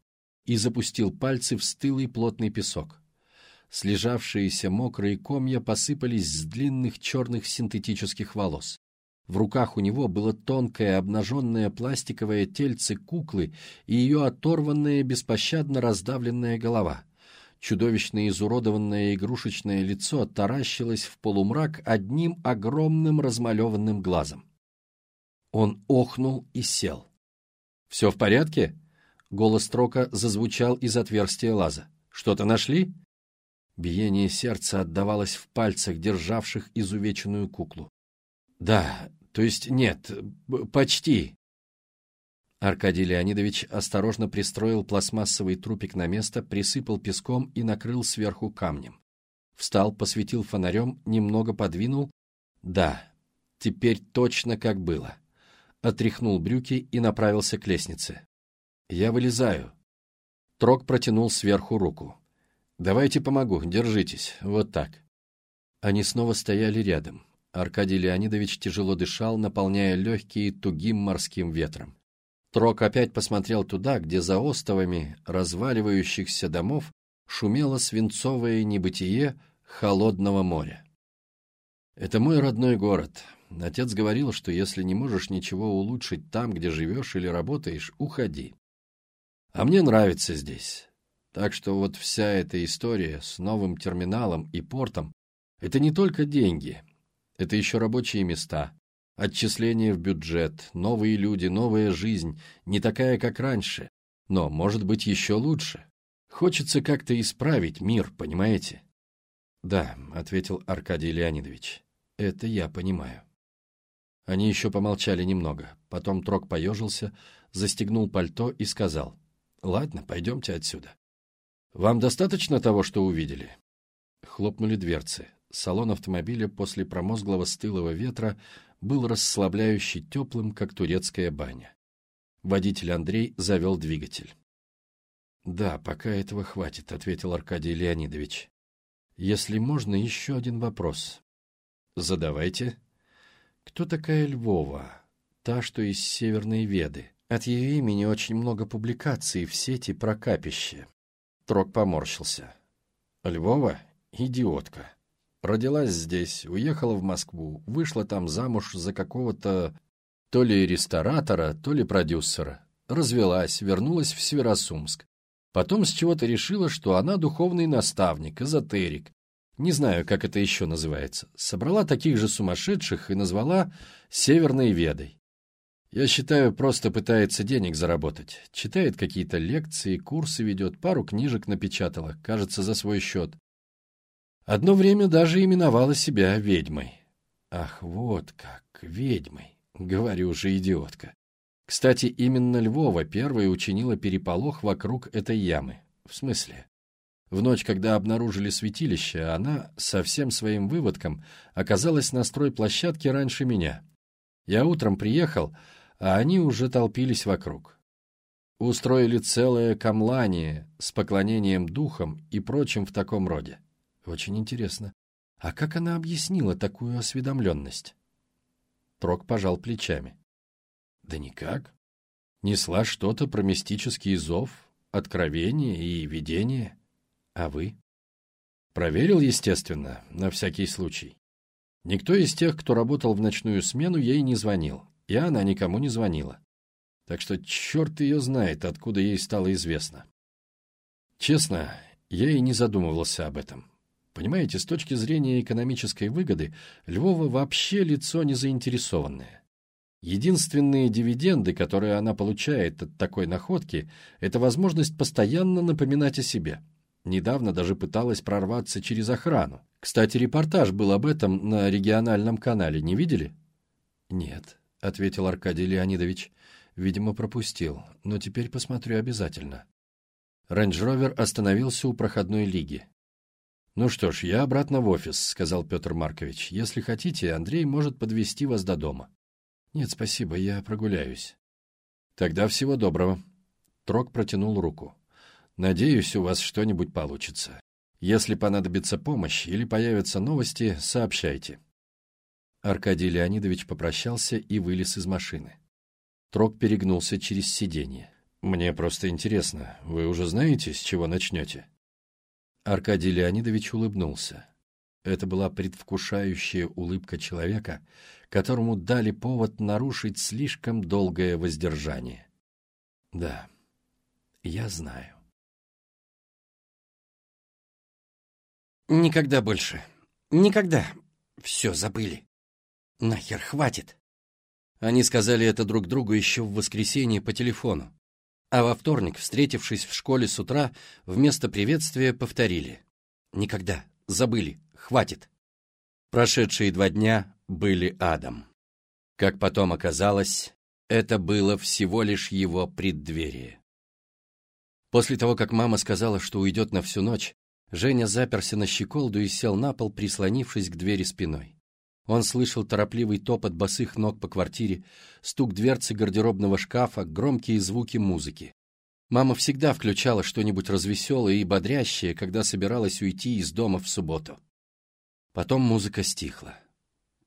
и запустил пальцы в стылый плотный песок. Слежавшиеся мокрые комья посыпались с длинных черных синтетических волос. В руках у него было тонкое обнаженное пластиковое тельце куклы и ее оторванная беспощадно раздавленная голова. Чудовищно изуродованное игрушечное лицо таращилось в полумрак одним огромным размалеванным глазом. Он охнул и сел. «Все в порядке?» Голос Трока зазвучал из отверстия лаза. «Что-то нашли?» Биение сердца отдавалось в пальцах, державших изувеченную куклу. «Да, то есть нет, почти». Аркадий Леонидович осторожно пристроил пластмассовый трупик на место, присыпал песком и накрыл сверху камнем. Встал, посветил фонарем, немного подвинул. Да, теперь точно как было. Отряхнул брюки и направился к лестнице. «Я вылезаю». Трок протянул сверху руку. «Давайте помогу, держитесь, вот так». Они снова стояли рядом. Аркадий Леонидович тяжело дышал, наполняя легкие тугим морским ветром. Трок опять посмотрел туда, где за остовами разваливающихся домов шумело свинцовое небытие холодного моря. «Это мой родной город. Отец говорил, что если не можешь ничего улучшить там, где живешь или работаешь, уходи. А мне нравится здесь. Так что вот вся эта история с новым терминалом и портом – это не только деньги, это еще рабочие места, отчисления в бюджет, новые люди, новая жизнь, не такая, как раньше, но, может быть, еще лучше. Хочется как-то исправить мир, понимаете? «Да», — ответил Аркадий Леонидович, — «это я понимаю». Они еще помолчали немного, потом Трок поежился, застегнул пальто и сказал — Ладно, пойдемте отсюда. Вам достаточно того, что увидели? Хлопнули дверцы. Салон автомобиля после промозглого стылого ветра был расслабляюще теплым, как турецкая баня. Водитель Андрей завел двигатель. «Да, пока этого хватит», — ответил Аркадий Леонидович. «Если можно, еще один вопрос». «Задавайте». «Кто такая Львова? Та, что из Северной Веды?» От ее имени очень много публикаций в сети про капище. Трок поморщился. Львова — идиотка. Родилась здесь, уехала в Москву, вышла там замуж за какого-то то ли ресторатора, то ли продюсера. Развелась, вернулась в Северосумск. Потом с чего-то решила, что она духовный наставник, эзотерик. Не знаю, как это еще называется. Собрала таких же сумасшедших и назвала Северной Ведой. Я считаю, просто пытается денег заработать. Читает какие-то лекции, курсы ведет, пару книжек напечатала, кажется, за свой счет. Одно время даже именовала себя ведьмой. Ах, вот как, ведьмой. Говорю же, идиотка. Кстати, именно Львова первая учинила переполох вокруг этой ямы. В смысле? В ночь, когда обнаружили святилище, она со всем своим выводком оказалась на стройплощадке раньше меня. Я утром приехал, а они уже толпились вокруг. Устроили целое камлание с поклонением духам и прочим в таком роде. Очень интересно. А как она объяснила такую осведомленность? Трок пожал плечами. Да никак. Несла что-то про мистический зов, откровение и видение. А вы? Проверил, естественно, на всякий случай. Никто из тех, кто работал в ночную смену, ей не звонил и она никому не звонила. Так что черт ее знает, откуда ей стало известно. Честно, я и не задумывался об этом. Понимаете, с точки зрения экономической выгоды, Львова вообще лицо не заинтересованное. Единственные дивиденды, которые она получает от такой находки, это возможность постоянно напоминать о себе. Недавно даже пыталась прорваться через охрану. Кстати, репортаж был об этом на региональном канале, не видели? Нет, — ответил Аркадий Леонидович. Видимо, пропустил, но теперь посмотрю обязательно. Рейндж-ровер остановился у проходной лиги. «Ну что ж, я обратно в офис», — сказал Петр Маркович. «Если хотите, Андрей может подвести вас до дома». «Нет, спасибо, я прогуляюсь». «Тогда всего доброго». Трок протянул руку. «Надеюсь, у вас что-нибудь получится. Если понадобится помощь или появятся новости, сообщайте». Аркадий Леонидович попрощался и вылез из машины. Трок перегнулся через сиденье. «Мне просто интересно, вы уже знаете, с чего начнете?» Аркадий Леонидович улыбнулся. Это была предвкушающая улыбка человека, которому дали повод нарушить слишком долгое воздержание. Да, я знаю. Никогда больше. Никогда. Все забыли. Нахер, хватит. Они сказали это друг другу еще в воскресенье по телефону. А во вторник, встретившись в школе с утра, вместо приветствия повторили. Никогда. Забыли. Хватит. Прошедшие два дня были адом. Как потом оказалось, это было всего лишь его преддверие. После того, как мама сказала, что уйдет на всю ночь, Женя заперся на щеколду и сел на пол, прислонившись к двери спиной. Он слышал торопливый топот босых ног по квартире, стук дверцы гардеробного шкафа, громкие звуки музыки. Мама всегда включала что-нибудь развеселое и бодрящее, когда собиралась уйти из дома в субботу. Потом музыка стихла.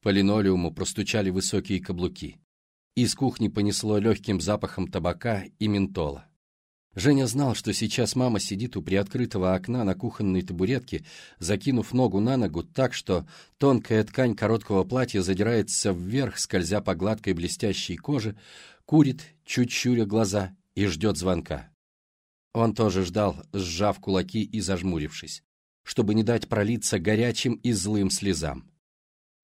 По линолеуму простучали высокие каблуки. Из кухни понесло легким запахом табака и ментола. Женя знал, что сейчас мама сидит у приоткрытого окна на кухонной табуретке, закинув ногу на ногу так, что тонкая ткань короткого платья задирается вверх, скользя по гладкой блестящей коже, курит, чуть щуря глаза, и ждет звонка. Он тоже ждал, сжав кулаки и зажмурившись, чтобы не дать пролиться горячим и злым слезам.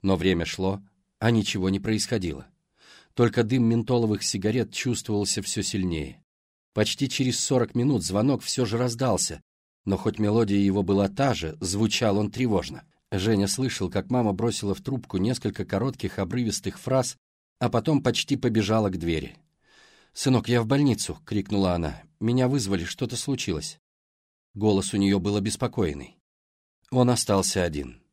Но время шло, а ничего не происходило. Только дым ментоловых сигарет чувствовался все сильнее. Почти через сорок минут звонок все же раздался, но хоть мелодия его была та же, звучал он тревожно. Женя слышал, как мама бросила в трубку несколько коротких обрывистых фраз, а потом почти побежала к двери. «Сынок, я в больницу!» — крикнула она. «Меня вызвали, что-то случилось». Голос у нее был обеспокоенный. Он остался один.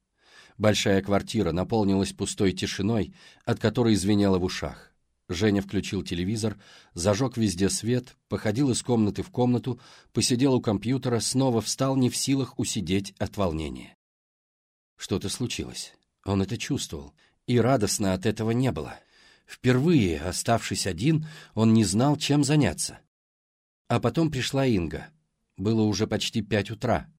Большая квартира наполнилась пустой тишиной, от которой звенело в ушах. Женя включил телевизор, зажег везде свет, походил из комнаты в комнату, посидел у компьютера, снова встал не в силах усидеть от волнения. Что-то случилось. Он это чувствовал, и радостно от этого не было. Впервые, оставшись один, он не знал, чем заняться. А потом пришла Инга. Было уже почти пять утра.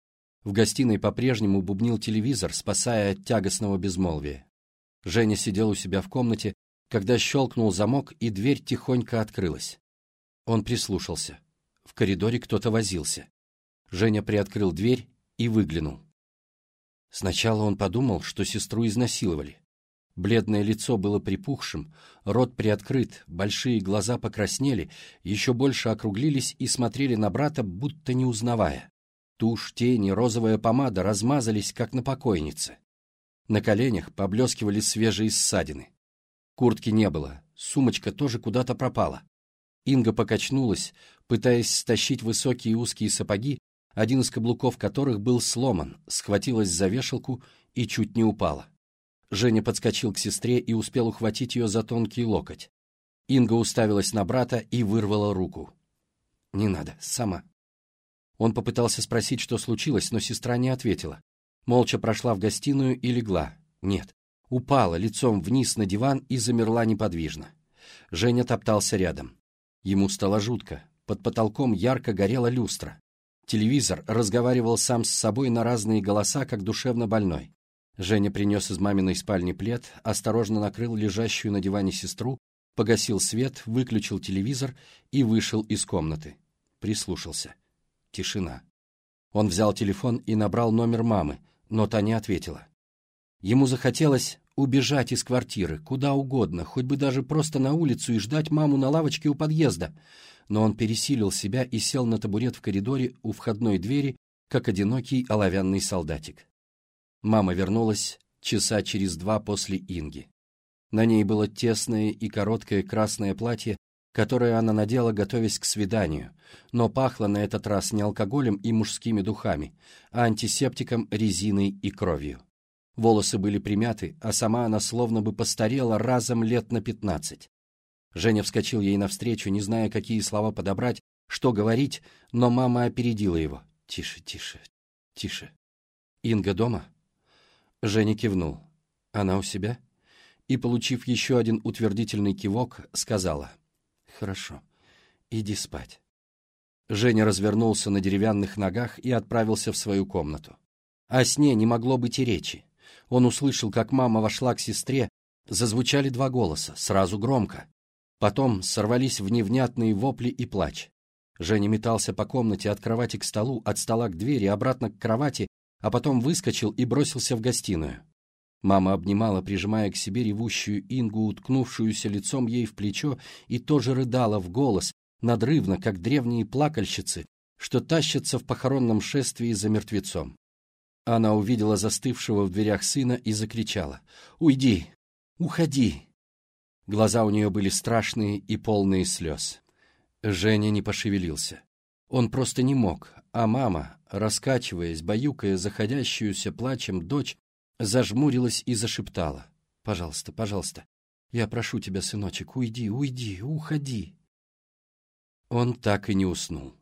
В гостиной по-прежнему бубнил телевизор, спасая от тягостного безмолвия. Женя сидел у себя в комнате, когда щелкнул замок, и дверь тихонько открылась. Он прислушался. В коридоре кто-то возился. Женя приоткрыл дверь и выглянул. Сначала он подумал, что сестру изнасиловали. Бледное лицо было припухшим, рот приоткрыт, большие глаза покраснели, еще больше округлились и смотрели на брата, будто не узнавая. Тушь, тени, розовая помада размазались, как на покойнице. На коленях поблескивали свежие ссадины. Куртки не было, сумочка тоже куда-то пропала. Инга покачнулась, пытаясь стащить высокие узкие сапоги, один из каблуков которых был сломан, схватилась за вешалку и чуть не упала. Женя подскочил к сестре и успел ухватить ее за тонкий локоть. Инга уставилась на брата и вырвала руку. «Не надо, сама». Он попытался спросить, что случилось, но сестра не ответила. Молча прошла в гостиную и легла. Нет, упала лицом вниз на диван и замерла неподвижно. Женя топтался рядом. Ему стало жутко. Под потолком ярко горела люстра. Телевизор разговаривал сам с собой на разные голоса, как душевно больной. Женя принес из маминой спальни плед, осторожно накрыл лежащую на диване сестру, погасил свет, выключил телевизор и вышел из комнаты. Прислушался. Тишина. Он взял телефон и набрал номер мамы, но та не ответила. Ему захотелось убежать из квартиры, куда угодно, хоть бы даже просто на улицу и ждать маму на лавочке у подъезда. Но он пересилил себя и сел на табурет в коридоре у входной двери, как одинокий оловянный солдатик. Мама вернулась часа через два после Инги. На ней было тесное и короткое красное платье, которое она надела, готовясь к свиданию, но пахло на этот раз не алкоголем и мужскими духами, а антисептиком, резиной и кровью. Волосы были примяты, а сама она словно бы постарела разом лет на пятнадцать. Женя вскочил ей навстречу, не зная, какие слова подобрать, что говорить, но мама опередила его. «Тише, тише, тише. Инга дома?» Женя кивнул. «Она у себя?» И, получив еще один утвердительный кивок, сказала. «Хорошо, иди спать». Женя развернулся на деревянных ногах и отправился в свою комнату. О сне не могло быть и речи. Он услышал, как мама вошла к сестре, зазвучали два голоса, сразу громко. Потом сорвались в невнятные вопли и плач. Женя метался по комнате от кровати к столу, от стола к двери, обратно к кровати, а потом выскочил и бросился в гостиную. Мама обнимала, прижимая к себе ревущую Ингу, уткнувшуюся лицом ей в плечо, и тоже рыдала в голос, надрывно, как древние плакальщицы, что тащатся в похоронном шествии за мертвецом. Она увидела застывшего в дверях сына и закричала. «Уйди! Уходи!» Глаза у нее были страшные и полные слез. Женя не пошевелился. Он просто не мог, а мама, раскачиваясь, баюкая заходящуюся плачем дочь, зажмурилась и зашептала. «Пожалуйста, пожалуйста, я прошу тебя, сыночек, уйди, уйди, уходи!» Он так и не уснул.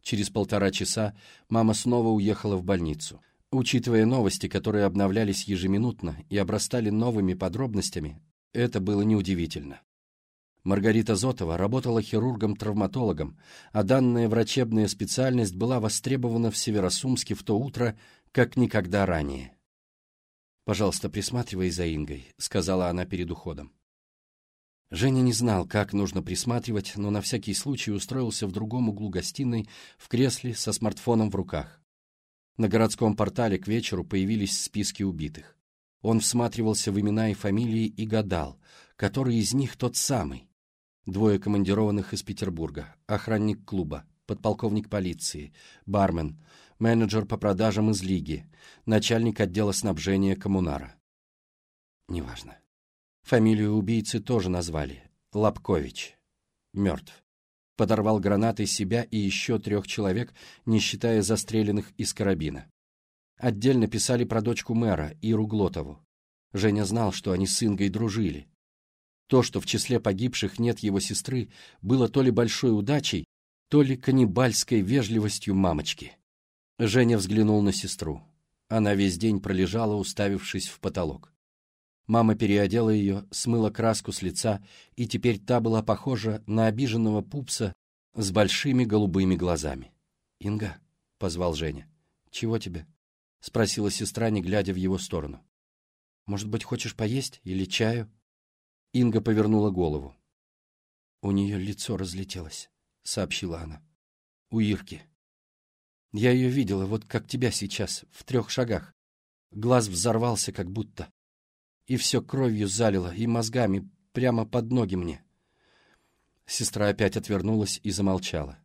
Через полтора часа мама снова уехала в больницу. Учитывая новости, которые обновлялись ежеминутно и обрастали новыми подробностями, это было неудивительно. Маргарита Зотова работала хирургом-травматологом, а данная врачебная специальность была востребована в Северосумске в то утро, как никогда ранее. «Пожалуйста, присматривай за Ингой», — сказала она перед уходом. Женя не знал, как нужно присматривать, но на всякий случай устроился в другом углу гостиной в кресле со смартфоном в руках. На городском портале к вечеру появились списки убитых. Он всматривался в имена и фамилии и гадал, который из них тот самый. Двое командированных из Петербурга, охранник клуба, подполковник полиции, бармен, менеджер по продажам из Лиги, начальник отдела снабжения коммунара. Неважно. Фамилию убийцы тоже назвали. Лобкович. Мертв подорвал гранатой себя и еще трех человек, не считая застреленных из карабина. Отдельно писали про дочку мэра, Иру Глотову. Женя знал, что они с Ингой дружили. То, что в числе погибших нет его сестры, было то ли большой удачей, то ли каннибальской вежливостью мамочки. Женя взглянул на сестру. Она весь день пролежала, уставившись в потолок. Мама переодела ее, смыла краску с лица, и теперь та была похожа на обиженного пупса с большими голубыми глазами. «Инга», — позвал Женя, — «чего тебе?» — спросила сестра, не глядя в его сторону. «Может быть, хочешь поесть или чаю?» Инга повернула голову. «У нее лицо разлетелось», — сообщила она. «У Ирки. Я ее видела, вот как тебя сейчас, в трех шагах. Глаз взорвался, как будто и все кровью залило, и мозгами, прямо под ноги мне. Сестра опять отвернулась и замолчала.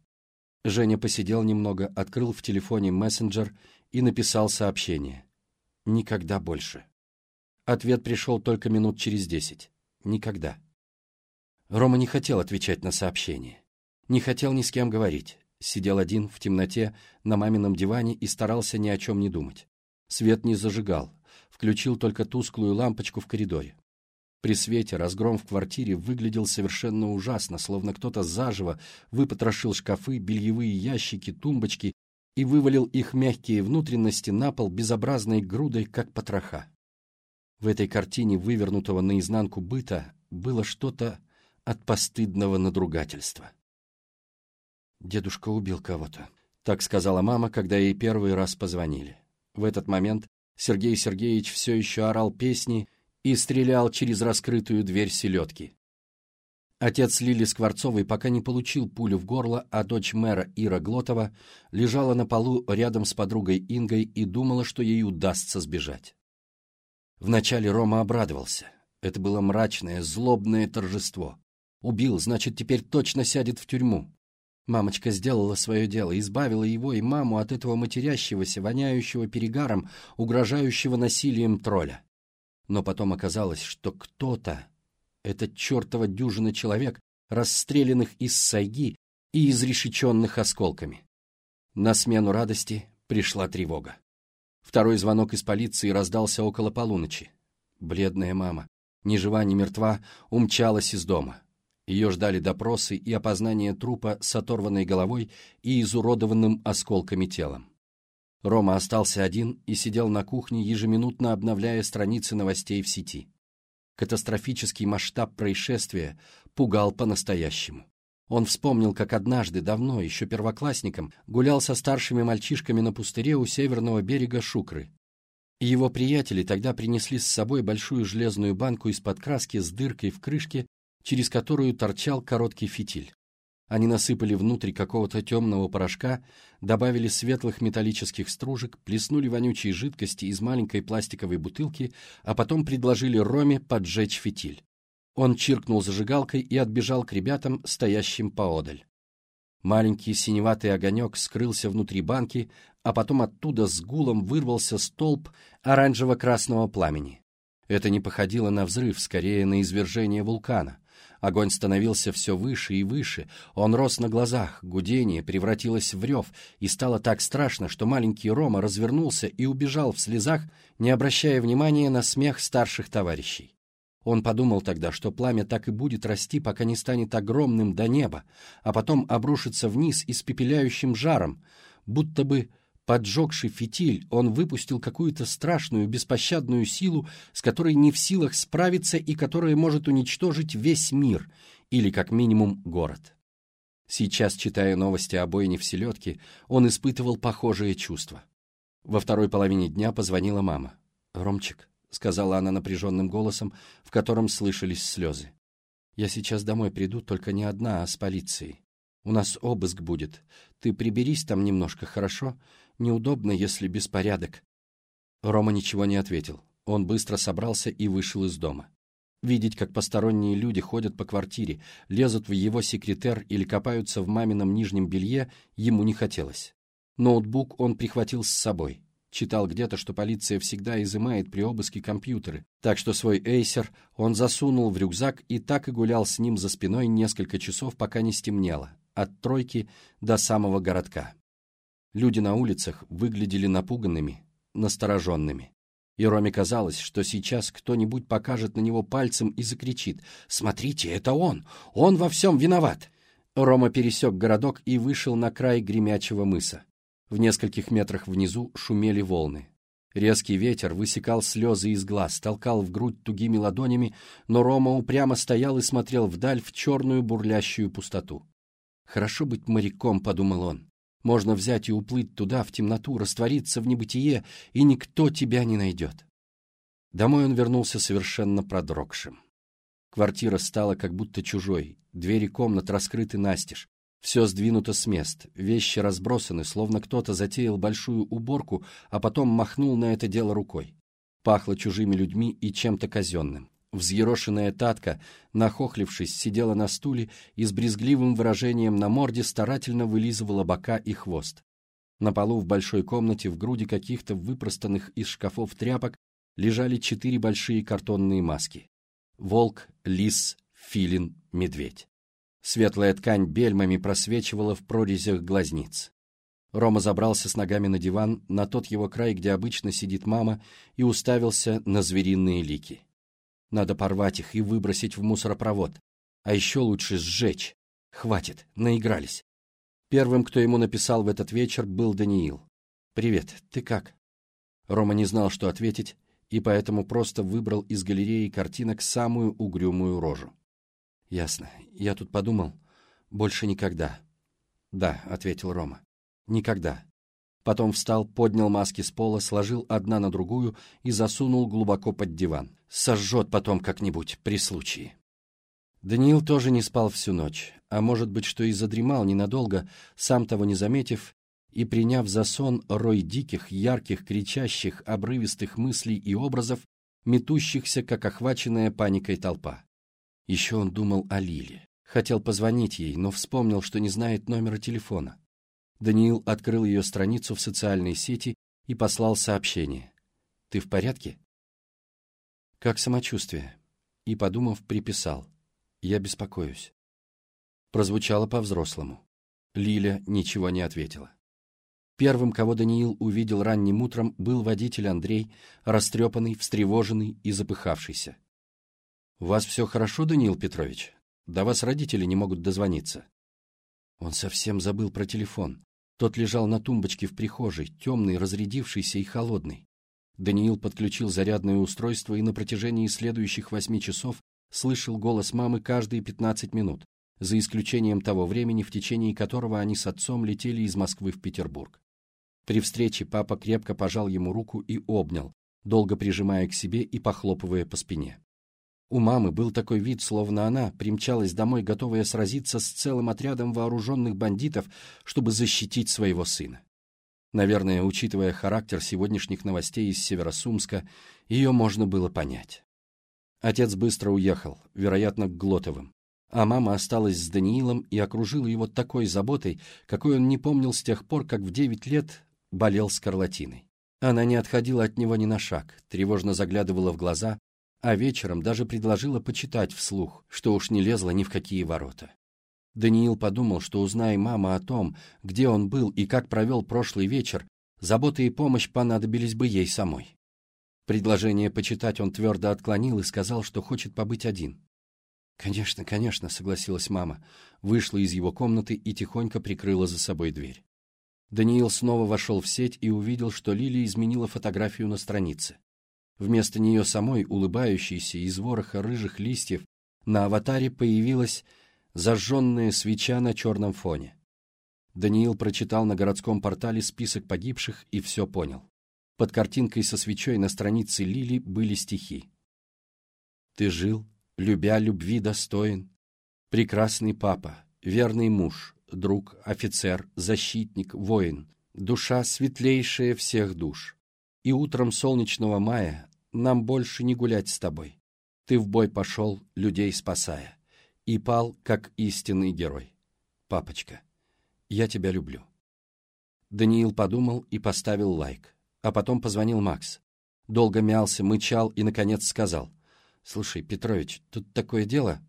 Женя посидел немного, открыл в телефоне мессенджер и написал сообщение. «Никогда больше». Ответ пришел только минут через десять. «Никогда». Рома не хотел отвечать на сообщение. Не хотел ни с кем говорить. Сидел один в темноте на мамином диване и старался ни о чем не думать. Свет не зажигал, включил только тусклую лампочку в коридоре. При свете разгром в квартире выглядел совершенно ужасно, словно кто-то заживо выпотрошил шкафы, бельевые ящики, тумбочки и вывалил их мягкие внутренности на пол безобразной грудой, как потроха. В этой картине вывернутого наизнанку быта было что-то от постыдного надругательства. «Дедушка убил кого-то», — так сказала мама, когда ей первый раз позвонили. В этот момент Сергей Сергеевич все еще орал песни и стрелял через раскрытую дверь селедки. Отец Лили Скворцовой пока не получил пулю в горло, а дочь мэра Ира Глотова лежала на полу рядом с подругой Ингой и думала, что ей удастся сбежать. Вначале Рома обрадовался. Это было мрачное, злобное торжество. Убил, значит, теперь точно сядет в тюрьму. Мамочка сделала свое дело, избавила его и маму от этого матерящегося, воняющего перегаром, угрожающего насилием тролля. Но потом оказалось, что кто-то этот чертова дюжина человек, расстрелянных из сайги и изрешеченных осколками. На смену радости пришла тревога. Второй звонок из полиции раздался около полуночи. Бледная мама, ни жива, ни мертва, умчалась из дома. Ее ждали допросы и опознание трупа с оторванной головой и изуродованным осколками телом. Рома остался один и сидел на кухне, ежеминутно обновляя страницы новостей в сети. Катастрофический масштаб происшествия пугал по-настоящему. Он вспомнил, как однажды, давно, еще первоклассником, гулял со старшими мальчишками на пустыре у северного берега Шукры. Его приятели тогда принесли с собой большую железную банку из-под краски с дыркой в крышке, через которую торчал короткий фитиль. Они насыпали внутрь какого-то темного порошка, добавили светлых металлических стружек, плеснули вонючей жидкости из маленькой пластиковой бутылки, а потом предложили Роме поджечь фитиль. Он чиркнул зажигалкой и отбежал к ребятам, стоящим поодаль. Маленький синеватый огонек скрылся внутри банки, а потом оттуда с гулом вырвался столб оранжево-красного пламени. Это не походило на взрыв, скорее на извержение вулкана. Огонь становился все выше и выше, он рос на глазах, гудение превратилось в рев, и стало так страшно, что маленький Рома развернулся и убежал в слезах, не обращая внимания на смех старших товарищей. Он подумал тогда, что пламя так и будет расти, пока не станет огромным до неба, а потом обрушится вниз испепеляющим жаром, будто бы Поджегший фитиль, он выпустил какую-то страшную, беспощадную силу, с которой не в силах справиться и которая может уничтожить весь мир, или, как минимум, город. Сейчас, читая новости о бойне в селедке, он испытывал похожие чувства. Во второй половине дня позвонила мама. «Ромчик», — сказала она напряженным голосом, в котором слышались слезы. «Я сейчас домой приду, только не одна, а с полицией. У нас обыск будет. Ты приберись там немножко, хорошо? Неудобно, если беспорядок». Рома ничего не ответил. Он быстро собрался и вышел из дома. Видеть, как посторонние люди ходят по квартире, лезут в его секретер или копаются в мамином нижнем белье, ему не хотелось. Ноутбук он прихватил с собой. Читал где-то, что полиция всегда изымает при обыске компьютеры, так что свой эйсер он засунул в рюкзак и так и гулял с ним за спиной несколько часов, пока не стемнело, от тройки до самого городка. Люди на улицах выглядели напуганными, настороженными. И Роме казалось, что сейчас кто-нибудь покажет на него пальцем и закричит «Смотрите, это он! Он во всем виноват!» Рома пересек городок и вышел на край гремячего мыса. В нескольких метрах внизу шумели волны. Резкий ветер высекал слезы из глаз, толкал в грудь тугими ладонями, но Рома упрямо стоял и смотрел вдаль в черную бурлящую пустоту. «Хорошо быть моряком», — подумал он. Можно взять и уплыть туда, в темноту, раствориться в небытие, и никто тебя не найдет. Домой он вернулся совершенно продрогшим. Квартира стала как будто чужой, двери комнат раскрыты настежь, все сдвинуто с мест, вещи разбросаны, словно кто-то затеял большую уборку, а потом махнул на это дело рукой. Пахло чужими людьми и чем-то казенным. Взъерошенная Татка, нахохлившись, сидела на стуле и с брезгливым выражением на морде старательно вылизывала бока и хвост. На полу в большой комнате в груди каких-то выпростанных из шкафов тряпок лежали четыре большие картонные маски. Волк, лис, филин, медведь. Светлая ткань бельмами просвечивала в прорезях глазниц. Рома забрался с ногами на диван, на тот его край, где обычно сидит мама, и уставился на звериные лики. Надо порвать их и выбросить в мусоропровод. А еще лучше сжечь. Хватит, наигрались. Первым, кто ему написал в этот вечер, был Даниил. «Привет, ты как?» Рома не знал, что ответить, и поэтому просто выбрал из галереи картинок самую угрюмую рожу. «Ясно. Я тут подумал. Больше никогда». «Да», — ответил Рома. «Никогда». Потом встал, поднял маски с пола, сложил одна на другую и засунул глубоко под диван. Сожжет потом как-нибудь, при случае. Даниил тоже не спал всю ночь, а может быть, что и задремал ненадолго, сам того не заметив, и приняв за сон рой диких, ярких, кричащих, обрывистых мыслей и образов, метущихся, как охваченная паникой толпа. Еще он думал о Лиле. Хотел позвонить ей, но вспомнил, что не знает номера телефона. Даниил открыл ее страницу в социальной сети и послал сообщение. «Ты в порядке?» «Как самочувствие?» И, подумав, приписал. «Я беспокоюсь». Прозвучало по-взрослому. Лиля ничего не ответила. Первым, кого Даниил увидел ранним утром, был водитель Андрей, растрепанный, встревоженный и запыхавшийся. «У вас все хорошо, Даниил Петрович? До вас родители не могут дозвониться». Он совсем забыл про телефон. Тот лежал на тумбочке в прихожей, темный, разрядившийся и холодный. Даниил подключил зарядное устройство и на протяжении следующих восьми часов слышал голос мамы каждые пятнадцать минут, за исключением того времени, в течение которого они с отцом летели из Москвы в Петербург. При встрече папа крепко пожал ему руку и обнял, долго прижимая к себе и похлопывая по спине. У мамы был такой вид, словно она примчалась домой, готовая сразиться с целым отрядом вооруженных бандитов, чтобы защитить своего сына. Наверное, учитывая характер сегодняшних новостей из Северосумска, ее можно было понять. Отец быстро уехал, вероятно, к Глотовым, а мама осталась с Даниилом и окружила его такой заботой, какой он не помнил с тех пор, как в девять лет болел скарлатиной. Она не отходила от него ни на шаг, тревожно заглядывала в глаза, а вечером даже предложила почитать вслух, что уж не лезла ни в какие ворота. Даниил подумал, что узная мама о том, где он был и как провел прошлый вечер, забота и помощь понадобились бы ей самой. Предложение почитать он твердо отклонил и сказал, что хочет побыть один. «Конечно, конечно», — согласилась мама, вышла из его комнаты и тихонько прикрыла за собой дверь. Даниил снова вошел в сеть и увидел, что Лилия изменила фотографию на странице. Вместо нее самой, улыбающейся из вороха рыжих листьев, на аватаре появилась зажженная свеча на черном фоне. Даниил прочитал на городском портале список погибших и все понял. Под картинкой со свечой на странице Лили были стихи. «Ты жил, любя любви достоин, прекрасный папа, верный муж, друг, офицер, защитник, воин, душа светлейшая всех душ. И утром солнечного мая нам больше не гулять с тобой. Ты в бой пошел, людей спасая, и пал, как истинный герой. Папочка, я тебя люблю. Даниил подумал и поставил лайк, а потом позвонил Макс. Долго мялся, мычал и, наконец, сказал. «Слушай, Петрович, тут такое дело.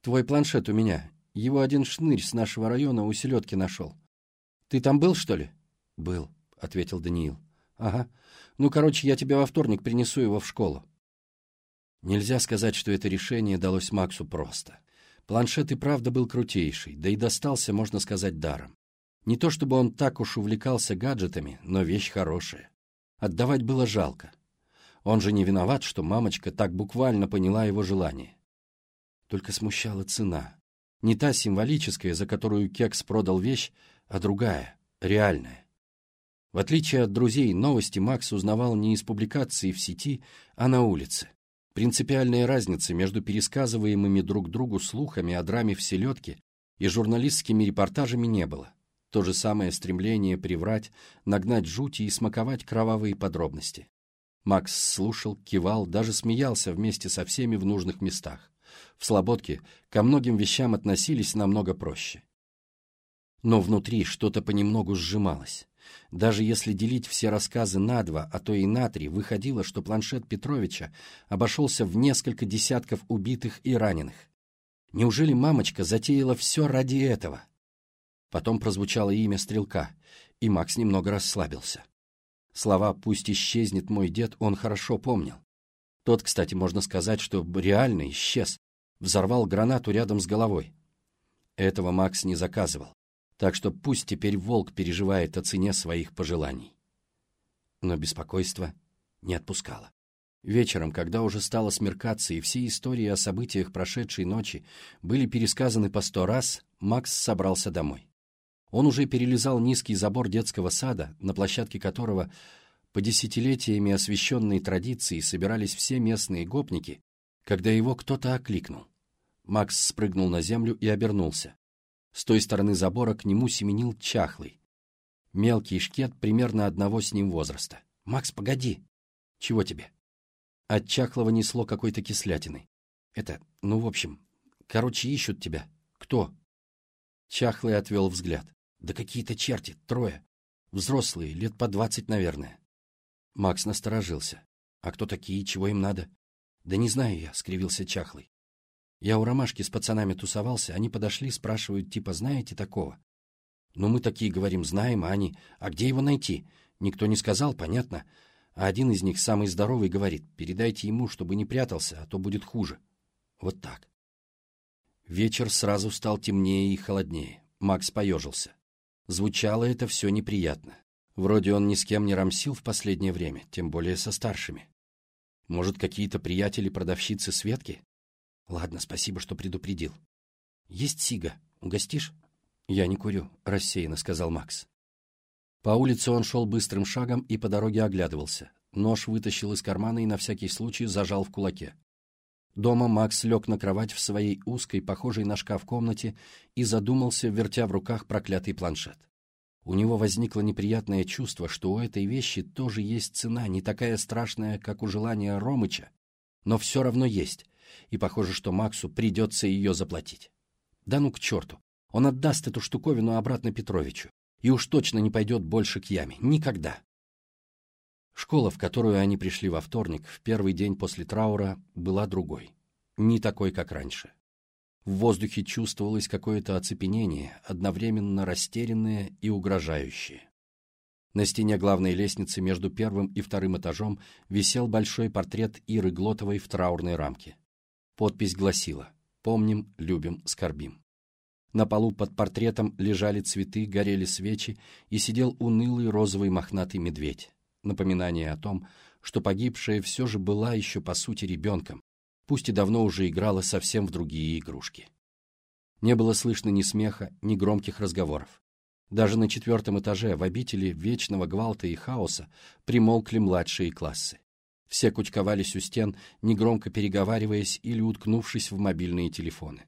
Твой планшет у меня. Его один шнырь с нашего района у селедки нашел. Ты там был, что ли?» «Был», — ответил Даниил. «Ага. Ну, короче, я тебе во вторник принесу его в школу». Нельзя сказать, что это решение далось Максу просто. Планшет и правда был крутейший, да и достался, можно сказать, даром. Не то чтобы он так уж увлекался гаджетами, но вещь хорошая. Отдавать было жалко. Он же не виноват, что мамочка так буквально поняла его желание. Только смущала цена. Не та символическая, за которую Кекс продал вещь, а другая, реальная. В отличие от друзей, новости Макс узнавал не из публикаций в сети, а на улице. Принципиальной разницы между пересказываемыми друг другу слухами о драме в селедке и журналистскими репортажами не было. То же самое стремление приврать, нагнать жути и смаковать кровавые подробности. Макс слушал, кивал, даже смеялся вместе со всеми в нужных местах. В Слободке ко многим вещам относились намного проще. Но внутри что-то понемногу сжималось. Даже если делить все рассказы на два, а то и на три, выходило, что планшет Петровича обошелся в несколько десятков убитых и раненых. Неужели мамочка затеяла все ради этого? Потом прозвучало имя стрелка, и Макс немного расслабился. Слова «пусть исчезнет мой дед» он хорошо помнил. Тот, кстати, можно сказать, что реально исчез, взорвал гранату рядом с головой. Этого Макс не заказывал так что пусть теперь волк переживает о цене своих пожеланий. Но беспокойство не отпускало. Вечером, когда уже стало смеркаться и все истории о событиях прошедшей ночи были пересказаны по сто раз, Макс собрался домой. Он уже перелезал низкий забор детского сада, на площадке которого по десятилетиями освященной традиции собирались все местные гопники, когда его кто-то окликнул. Макс спрыгнул на землю и обернулся. С той стороны забора к нему семенил чахлый. Мелкий шкет примерно одного с ним возраста. «Макс, погоди!» «Чего тебе?» От чахлого несло какой-то кислятиной. «Это, ну, в общем, короче, ищут тебя. Кто?» Чахлый отвел взгляд. «Да какие-то черти, трое. Взрослые, лет по двадцать, наверное». Макс насторожился. «А кто такие, чего им надо?» «Да не знаю я», — скривился Чахлый. «Я у Ромашки с пацанами тусовался, они подошли, спрашивают, типа, знаете такого?» «Ну, мы такие говорим, знаем, а они... А где его найти?» Никто не сказал, понятно. А один из них, самый здоровый, говорит, передайте ему, чтобы не прятался, а то будет хуже. Вот так. Вечер сразу стал темнее и холоднее. Макс поежился. Звучало это все неприятно. Вроде он ни с кем не рамсил в последнее время, тем более со старшими. Может, какие-то приятели-продавщицы Светки? Ладно, спасибо, что предупредил. Есть сига. Угостишь? Я не курю, рассеянно сказал Макс. По улице он шел быстрым шагом и по дороге оглядывался. Нож вытащил из кармана и на всякий случай зажал в кулаке. Дома Макс лег на кровать в своей узкой, похожей на шкаф комнате и задумался, вертя в руках проклятый планшет. У него возникло неприятное чувство, что у этой вещи тоже есть цена, не такая страшная, как у желания Ромыча, но все равно есть, и похоже, что Максу придется ее заплатить. Да ну к черту, он отдаст эту штуковину обратно Петровичу, и уж точно не пойдет больше к яме, никогда. Школа, в которую они пришли во вторник, в первый день после траура, была другой, не такой, как раньше. В воздухе чувствовалось какое-то оцепенение, одновременно растерянное и угрожающее. На стене главной лестницы между первым и вторым этажом висел большой портрет Иры Глотовой в траурной рамке. Подпись гласила «Помним, любим, скорбим». На полу под портретом лежали цветы, горели свечи, и сидел унылый розовый мохнатый медведь. Напоминание о том, что погибшая все же была еще по сути ребенком, пусть и давно уже играла совсем в другие игрушки. Не было слышно ни смеха, ни громких разговоров. Даже на четвертом этаже, в обители вечного гвалта и хаоса, примолкли младшие классы. Все кучковались у стен, негромко переговариваясь или уткнувшись в мобильные телефоны.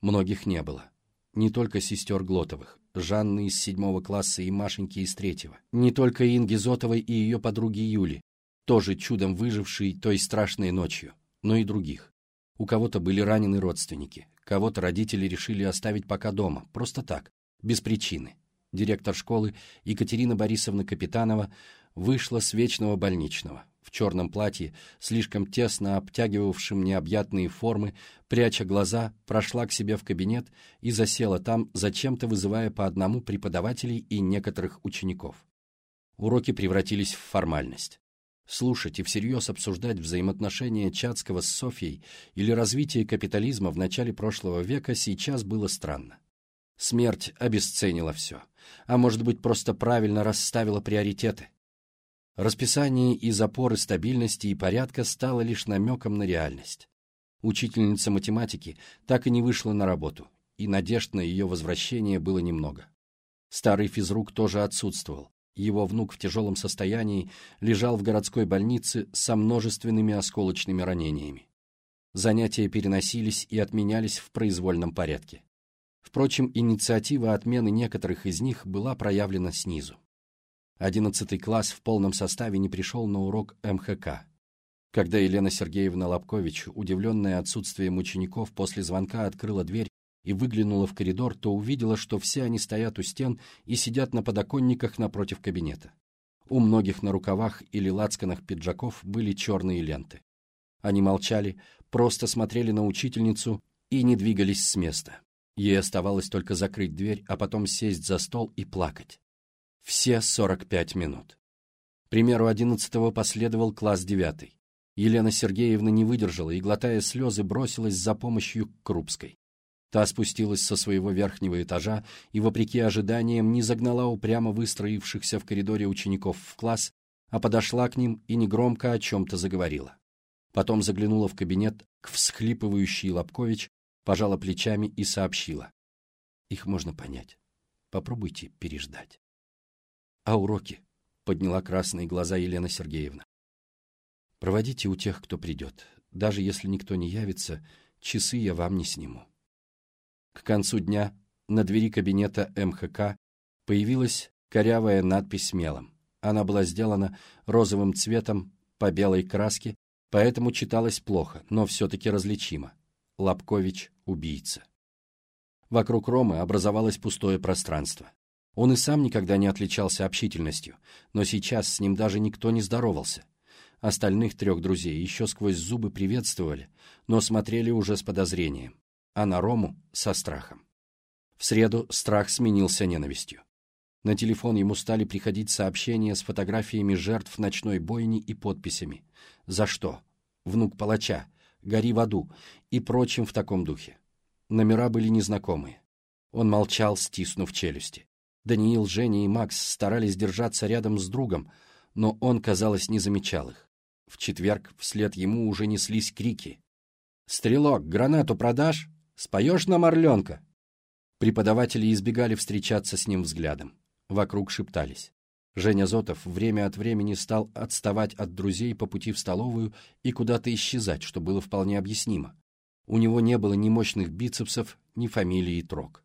Многих не было. Не только сестер Глотовых, Жанны из седьмого класса и Машеньки из третьего. Не только Инги Зотовой и ее подруги Юли, тоже чудом выжившей той страшной ночью но и других. У кого-то были ранены родственники, кого-то родители решили оставить пока дома, просто так, без причины. Директор школы Екатерина Борисовна Капитанова вышла с вечного больничного, в черном платье, слишком тесно обтягивавшем необъятные формы, пряча глаза, прошла к себе в кабинет и засела там, зачем-то вызывая по одному преподавателей и некоторых учеников. Уроки превратились в формальность. Слушать и всерьез обсуждать взаимоотношения Чацкого с Софьей или развитие капитализма в начале прошлого века сейчас было странно. Смерть обесценила все, а может быть просто правильно расставила приоритеты. Расписание и запоры стабильности и порядка стало лишь намеком на реальность. Учительница математики так и не вышла на работу, и надежд на ее возвращение было немного. Старый физрук тоже отсутствовал, его внук в тяжелом состоянии лежал в городской больнице со множественными осколочными ранениями. Занятия переносились и отменялись в произвольном порядке. Впрочем, инициатива отмены некоторых из них была проявлена снизу. Одиннадцатый класс в полном составе не пришел на урок МХК. Когда Елена Сергеевна Лобкович, удивленная отсутствием учеников, после звонка открыла дверь и выглянула в коридор, то увидела, что все они стоят у стен и сидят на подоконниках напротив кабинета. У многих на рукавах или лацканах пиджаков были черные ленты. Они молчали, просто смотрели на учительницу и не двигались с места. Ей оставалось только закрыть дверь, а потом сесть за стол и плакать. Все 45 минут. К примеру одиннадцатого последовал класс девятый. Елена Сергеевна не выдержала и, глотая слезы, бросилась за помощью к Крупской. Та спустилась со своего верхнего этажа и, вопреки ожиданиям, не загнала упрямо выстроившихся в коридоре учеников в класс, а подошла к ним и негромко о чем-то заговорила. Потом заглянула в кабинет к всхлипывающей Лобкович, пожала плечами и сообщила. Их можно понять. Попробуйте переждать. А уроки? Подняла красные глаза Елена Сергеевна. Проводите у тех, кто придет. Даже если никто не явится, часы я вам не сниму. К концу дня на двери кабинета МХК появилась корявая надпись мелом. Она была сделана розовым цветом по белой краске, поэтому читалось плохо, но все-таки различимо. Лобкович – убийца. Вокруг Ромы образовалось пустое пространство. Он и сам никогда не отличался общительностью, но сейчас с ним даже никто не здоровался. Остальных трех друзей еще сквозь зубы приветствовали, но смотрели уже с подозрением, а на Рому — со страхом. В среду страх сменился ненавистью. На телефон ему стали приходить сообщения с фотографиями жертв ночной бойни и подписями. «За что?» «Внук палача», «Гори в аду» и прочим в таком духе. Номера были незнакомые. Он молчал, стиснув челюсти. Даниил, Женя и Макс старались держаться рядом с другом, но он, казалось, не замечал их. В четверг вслед ему уже неслись крики. «Стрелок, гранату продашь? Споешь нам орленка?» Преподаватели избегали встречаться с ним взглядом. Вокруг шептались. Женя Зотов время от времени стал отставать от друзей по пути в столовую и куда-то исчезать, что было вполне объяснимо. У него не было ни мощных бицепсов, ни фамилии Трок.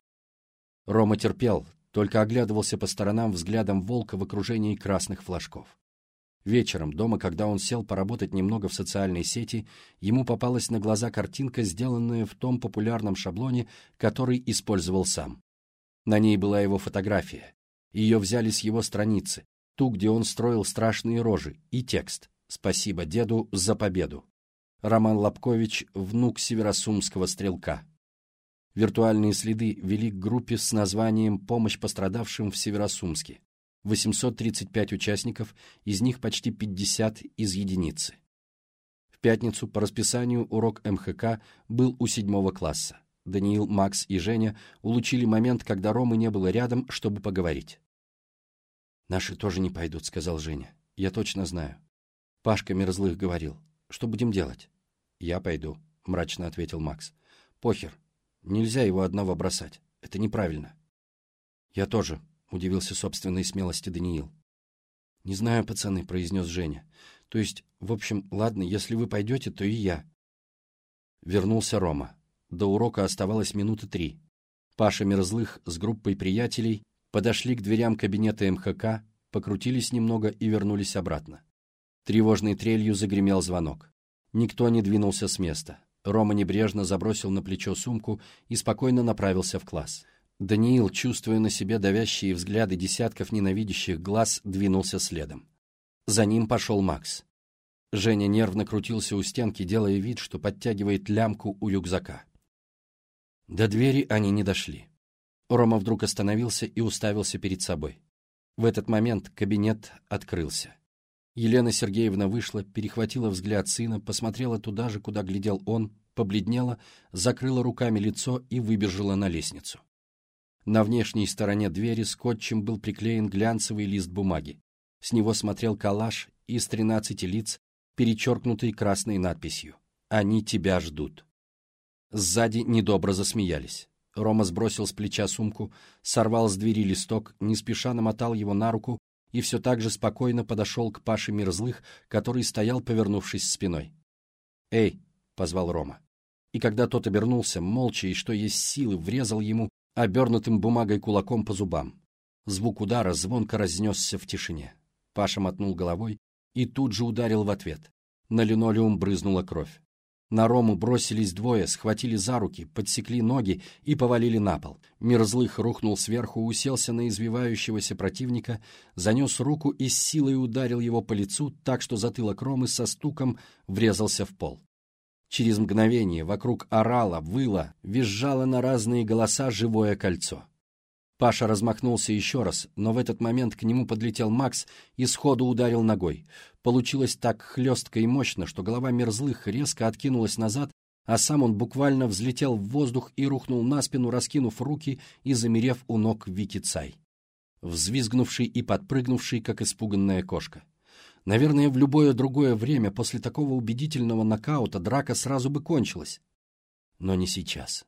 Рома терпел, только оглядывался по сторонам взглядом волка в окружении красных флажков. Вечером, дома, когда он сел поработать немного в социальной сети, ему попалась на глаза картинка, сделанная в том популярном шаблоне, который использовал сам. На ней была его фотография. Ее взяли с его страницы, ту, где он строил страшные рожи, и текст «Спасибо деду за победу». Роман Лобкович, внук северосумского стрелка. Виртуальные следы вели к группе с названием «Помощь пострадавшим в Северосумске». 835 участников, из них почти 50 из единицы. В пятницу по расписанию урок МХК был у седьмого класса. Даниил, Макс и Женя улучили момент, когда Ромы не было рядом, чтобы поговорить. «Наши тоже не пойдут», — сказал Женя. «Я точно знаю. Пашка Мерзлых говорил. Что будем делать?» «Я пойду», — мрачно ответил Макс. «Похер. Нельзя его одного бросать. Это неправильно». «Я тоже», — удивился собственной смелости Даниил. «Не знаю, пацаны», — произнес Женя. «То есть, в общем, ладно, если вы пойдете, то и я». Вернулся Рома. До урока оставалось минуты три. Паша Мерзлых с группой приятелей подошли к дверям кабинета МХК, покрутились немного и вернулись обратно. Тревожной трелью загремел звонок. Никто не двинулся с места. Рома небрежно забросил на плечо сумку и спокойно направился в класс. Даниил, чувствуя на себе давящие взгляды десятков ненавидящих глаз, двинулся следом. За ним пошел Макс. Женя нервно крутился у стенки, делая вид, что подтягивает лямку у рюкзака. До двери они не дошли. Рома вдруг остановился и уставился перед собой. В этот момент кабинет открылся. Елена Сергеевна вышла, перехватила взгляд сына, посмотрела туда же, куда глядел он, побледнела, закрыла руками лицо и выбежала на лестницу. На внешней стороне двери скотчем был приклеен глянцевый лист бумаги. С него смотрел коллаж из тринадцати лиц, перечеркнутый красной надписью «Они тебя ждут». Сзади недобро засмеялись. Рома сбросил с плеча сумку, сорвал с двери листок, не спеша намотал его на руку и все так же спокойно подошел к Паше Мирзлых, который стоял, повернувшись спиной. «Эй!» — позвал Рома. И когда тот обернулся, молча и что есть силы, врезал ему обернутым бумагой кулаком по зубам. Звук удара звонко разнесся в тишине. Паша мотнул головой и тут же ударил в ответ. На линолеум брызнула кровь. На Рому бросились двое, схватили за руки, подсекли ноги и повалили на пол. Мерзлых рухнул сверху, уселся на извивающегося противника, занес руку и с силой ударил его по лицу так, что затылок Ромы со стуком врезался в пол. Через мгновение вокруг орала, выла, визжало на разные голоса живое кольцо. Паша размахнулся еще раз, но в этот момент к нему подлетел Макс и сходу ударил ногой. Получилось так хлестко и мощно, что голова мерзлых резко откинулась назад, а сам он буквально взлетел в воздух и рухнул на спину, раскинув руки и замерев у ног Вики Цай, взвизгнувший и подпрыгнувший, как испуганная кошка. Наверное, в любое другое время после такого убедительного нокаута драка сразу бы кончилась. Но не сейчас.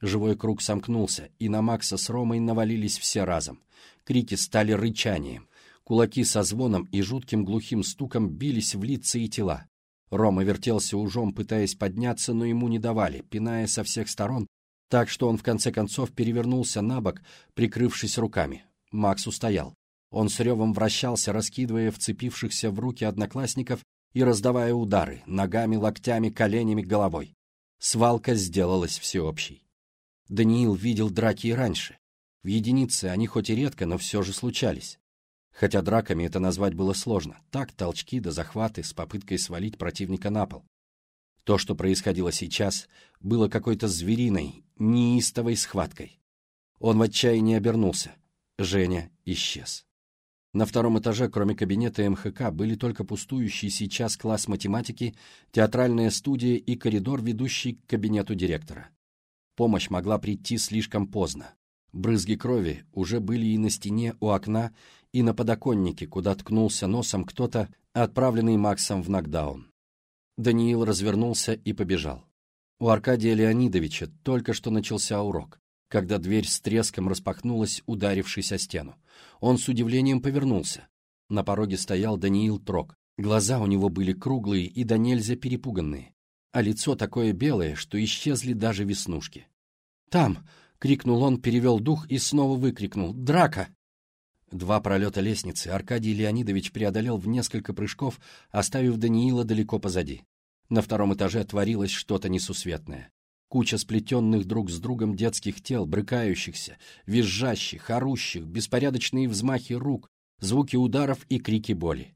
Живой круг сомкнулся, и на Макса с Ромой навалились все разом. Крики стали рычанием. Кулаки со звоном и жутким глухим стуком бились в лица и тела. Рома вертелся ужом, пытаясь подняться, но ему не давали, пиная со всех сторон, так что он в конце концов перевернулся на бок, прикрывшись руками. Макс устоял. Он с ревом вращался, раскидывая вцепившихся в руки одноклассников и раздавая удары, ногами, локтями, коленями, головой. Свалка сделалась всеобщей. Даниил видел драки и раньше. В единице они хоть и редко, но все же случались. Хотя драками это назвать было сложно. Так, толчки да захваты с попыткой свалить противника на пол. То, что происходило сейчас, было какой-то звериной, неистовой схваткой. Он в отчаянии обернулся. Женя исчез. На втором этаже, кроме кабинета МХК, были только пустующий сейчас класс математики, театральная студия и коридор, ведущий к кабинету директора. Помощь могла прийти слишком поздно. Брызги крови уже были и на стене у окна, и на подоконнике, куда ткнулся носом кто-то, отправленный Максом в нокдаун. Даниил развернулся и побежал. У Аркадия Леонидовича только что начался урок, когда дверь с треском распахнулась, ударившись о стену. Он с удивлением повернулся. На пороге стоял Даниил Трок. Глаза у него были круглые и до нельзя перепуганные, а лицо такое белое, что исчезли даже веснушки. «Там!» — крикнул он, перевел дух и снова выкрикнул. «Драка!» Два пролета лестницы Аркадий Леонидович преодолел в несколько прыжков, оставив Даниила далеко позади. На втором этаже творилось что-то несусветное. Куча сплетенных друг с другом детских тел, брыкающихся, визжащих, орущих, беспорядочные взмахи рук, звуки ударов и крики боли.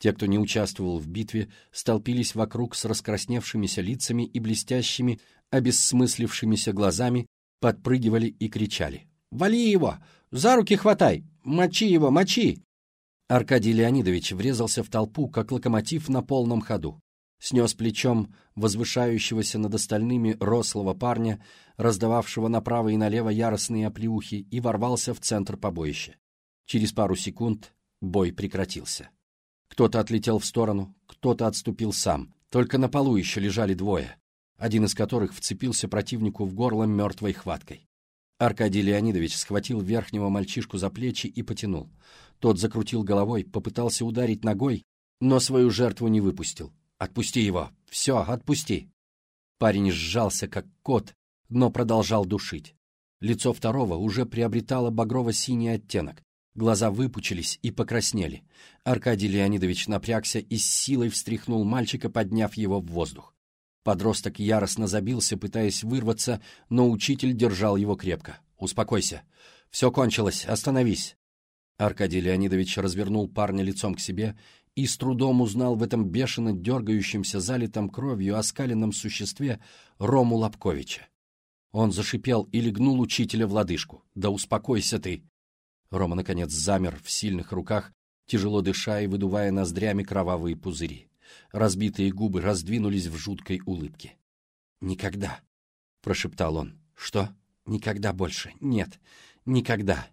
Те, кто не участвовал в битве, столпились вокруг с раскрасневшимися лицами и блестящими, обессмыслившимися глазами, подпрыгивали и кричали. «Вали его! За руки хватай! Мочи его, мочи!» Аркадий Леонидович врезался в толпу, как локомотив на полном ходу. Снес плечом возвышающегося над остальными рослого парня, раздававшего направо и налево яростные оплеухи, и ворвался в центр побоища. Через пару секунд бой прекратился. Кто-то отлетел в сторону, кто-то отступил сам. Только на полу еще лежали двое, один из которых вцепился противнику в горло мертвой хваткой. Аркадий Леонидович схватил верхнего мальчишку за плечи и потянул. Тот закрутил головой, попытался ударить ногой, но свою жертву не выпустил. «Отпусти его! Все, отпусти!» Парень сжался, как кот, но продолжал душить. Лицо второго уже приобретало багрово-синий оттенок. Глаза выпучились и покраснели. Аркадий Леонидович напрягся и с силой встряхнул мальчика, подняв его в воздух. Подросток яростно забился, пытаясь вырваться, но учитель держал его крепко. «Успокойся. Все кончилось. Остановись». Аркадий Леонидович развернул парня лицом к себе и с трудом узнал в этом бешено дергающемся, залитом кровью, оскаленном существе Рому Лобковича. Он зашипел и легнул учителя в лодыжку. «Да успокойся ты!» Рома, наконец, замер в сильных руках, тяжело дыша и выдувая ноздрями кровавые пузыри. Разбитые губы раздвинулись в жуткой улыбке. «Никогда!» — прошептал он. «Что? Никогда больше? Нет, никогда!»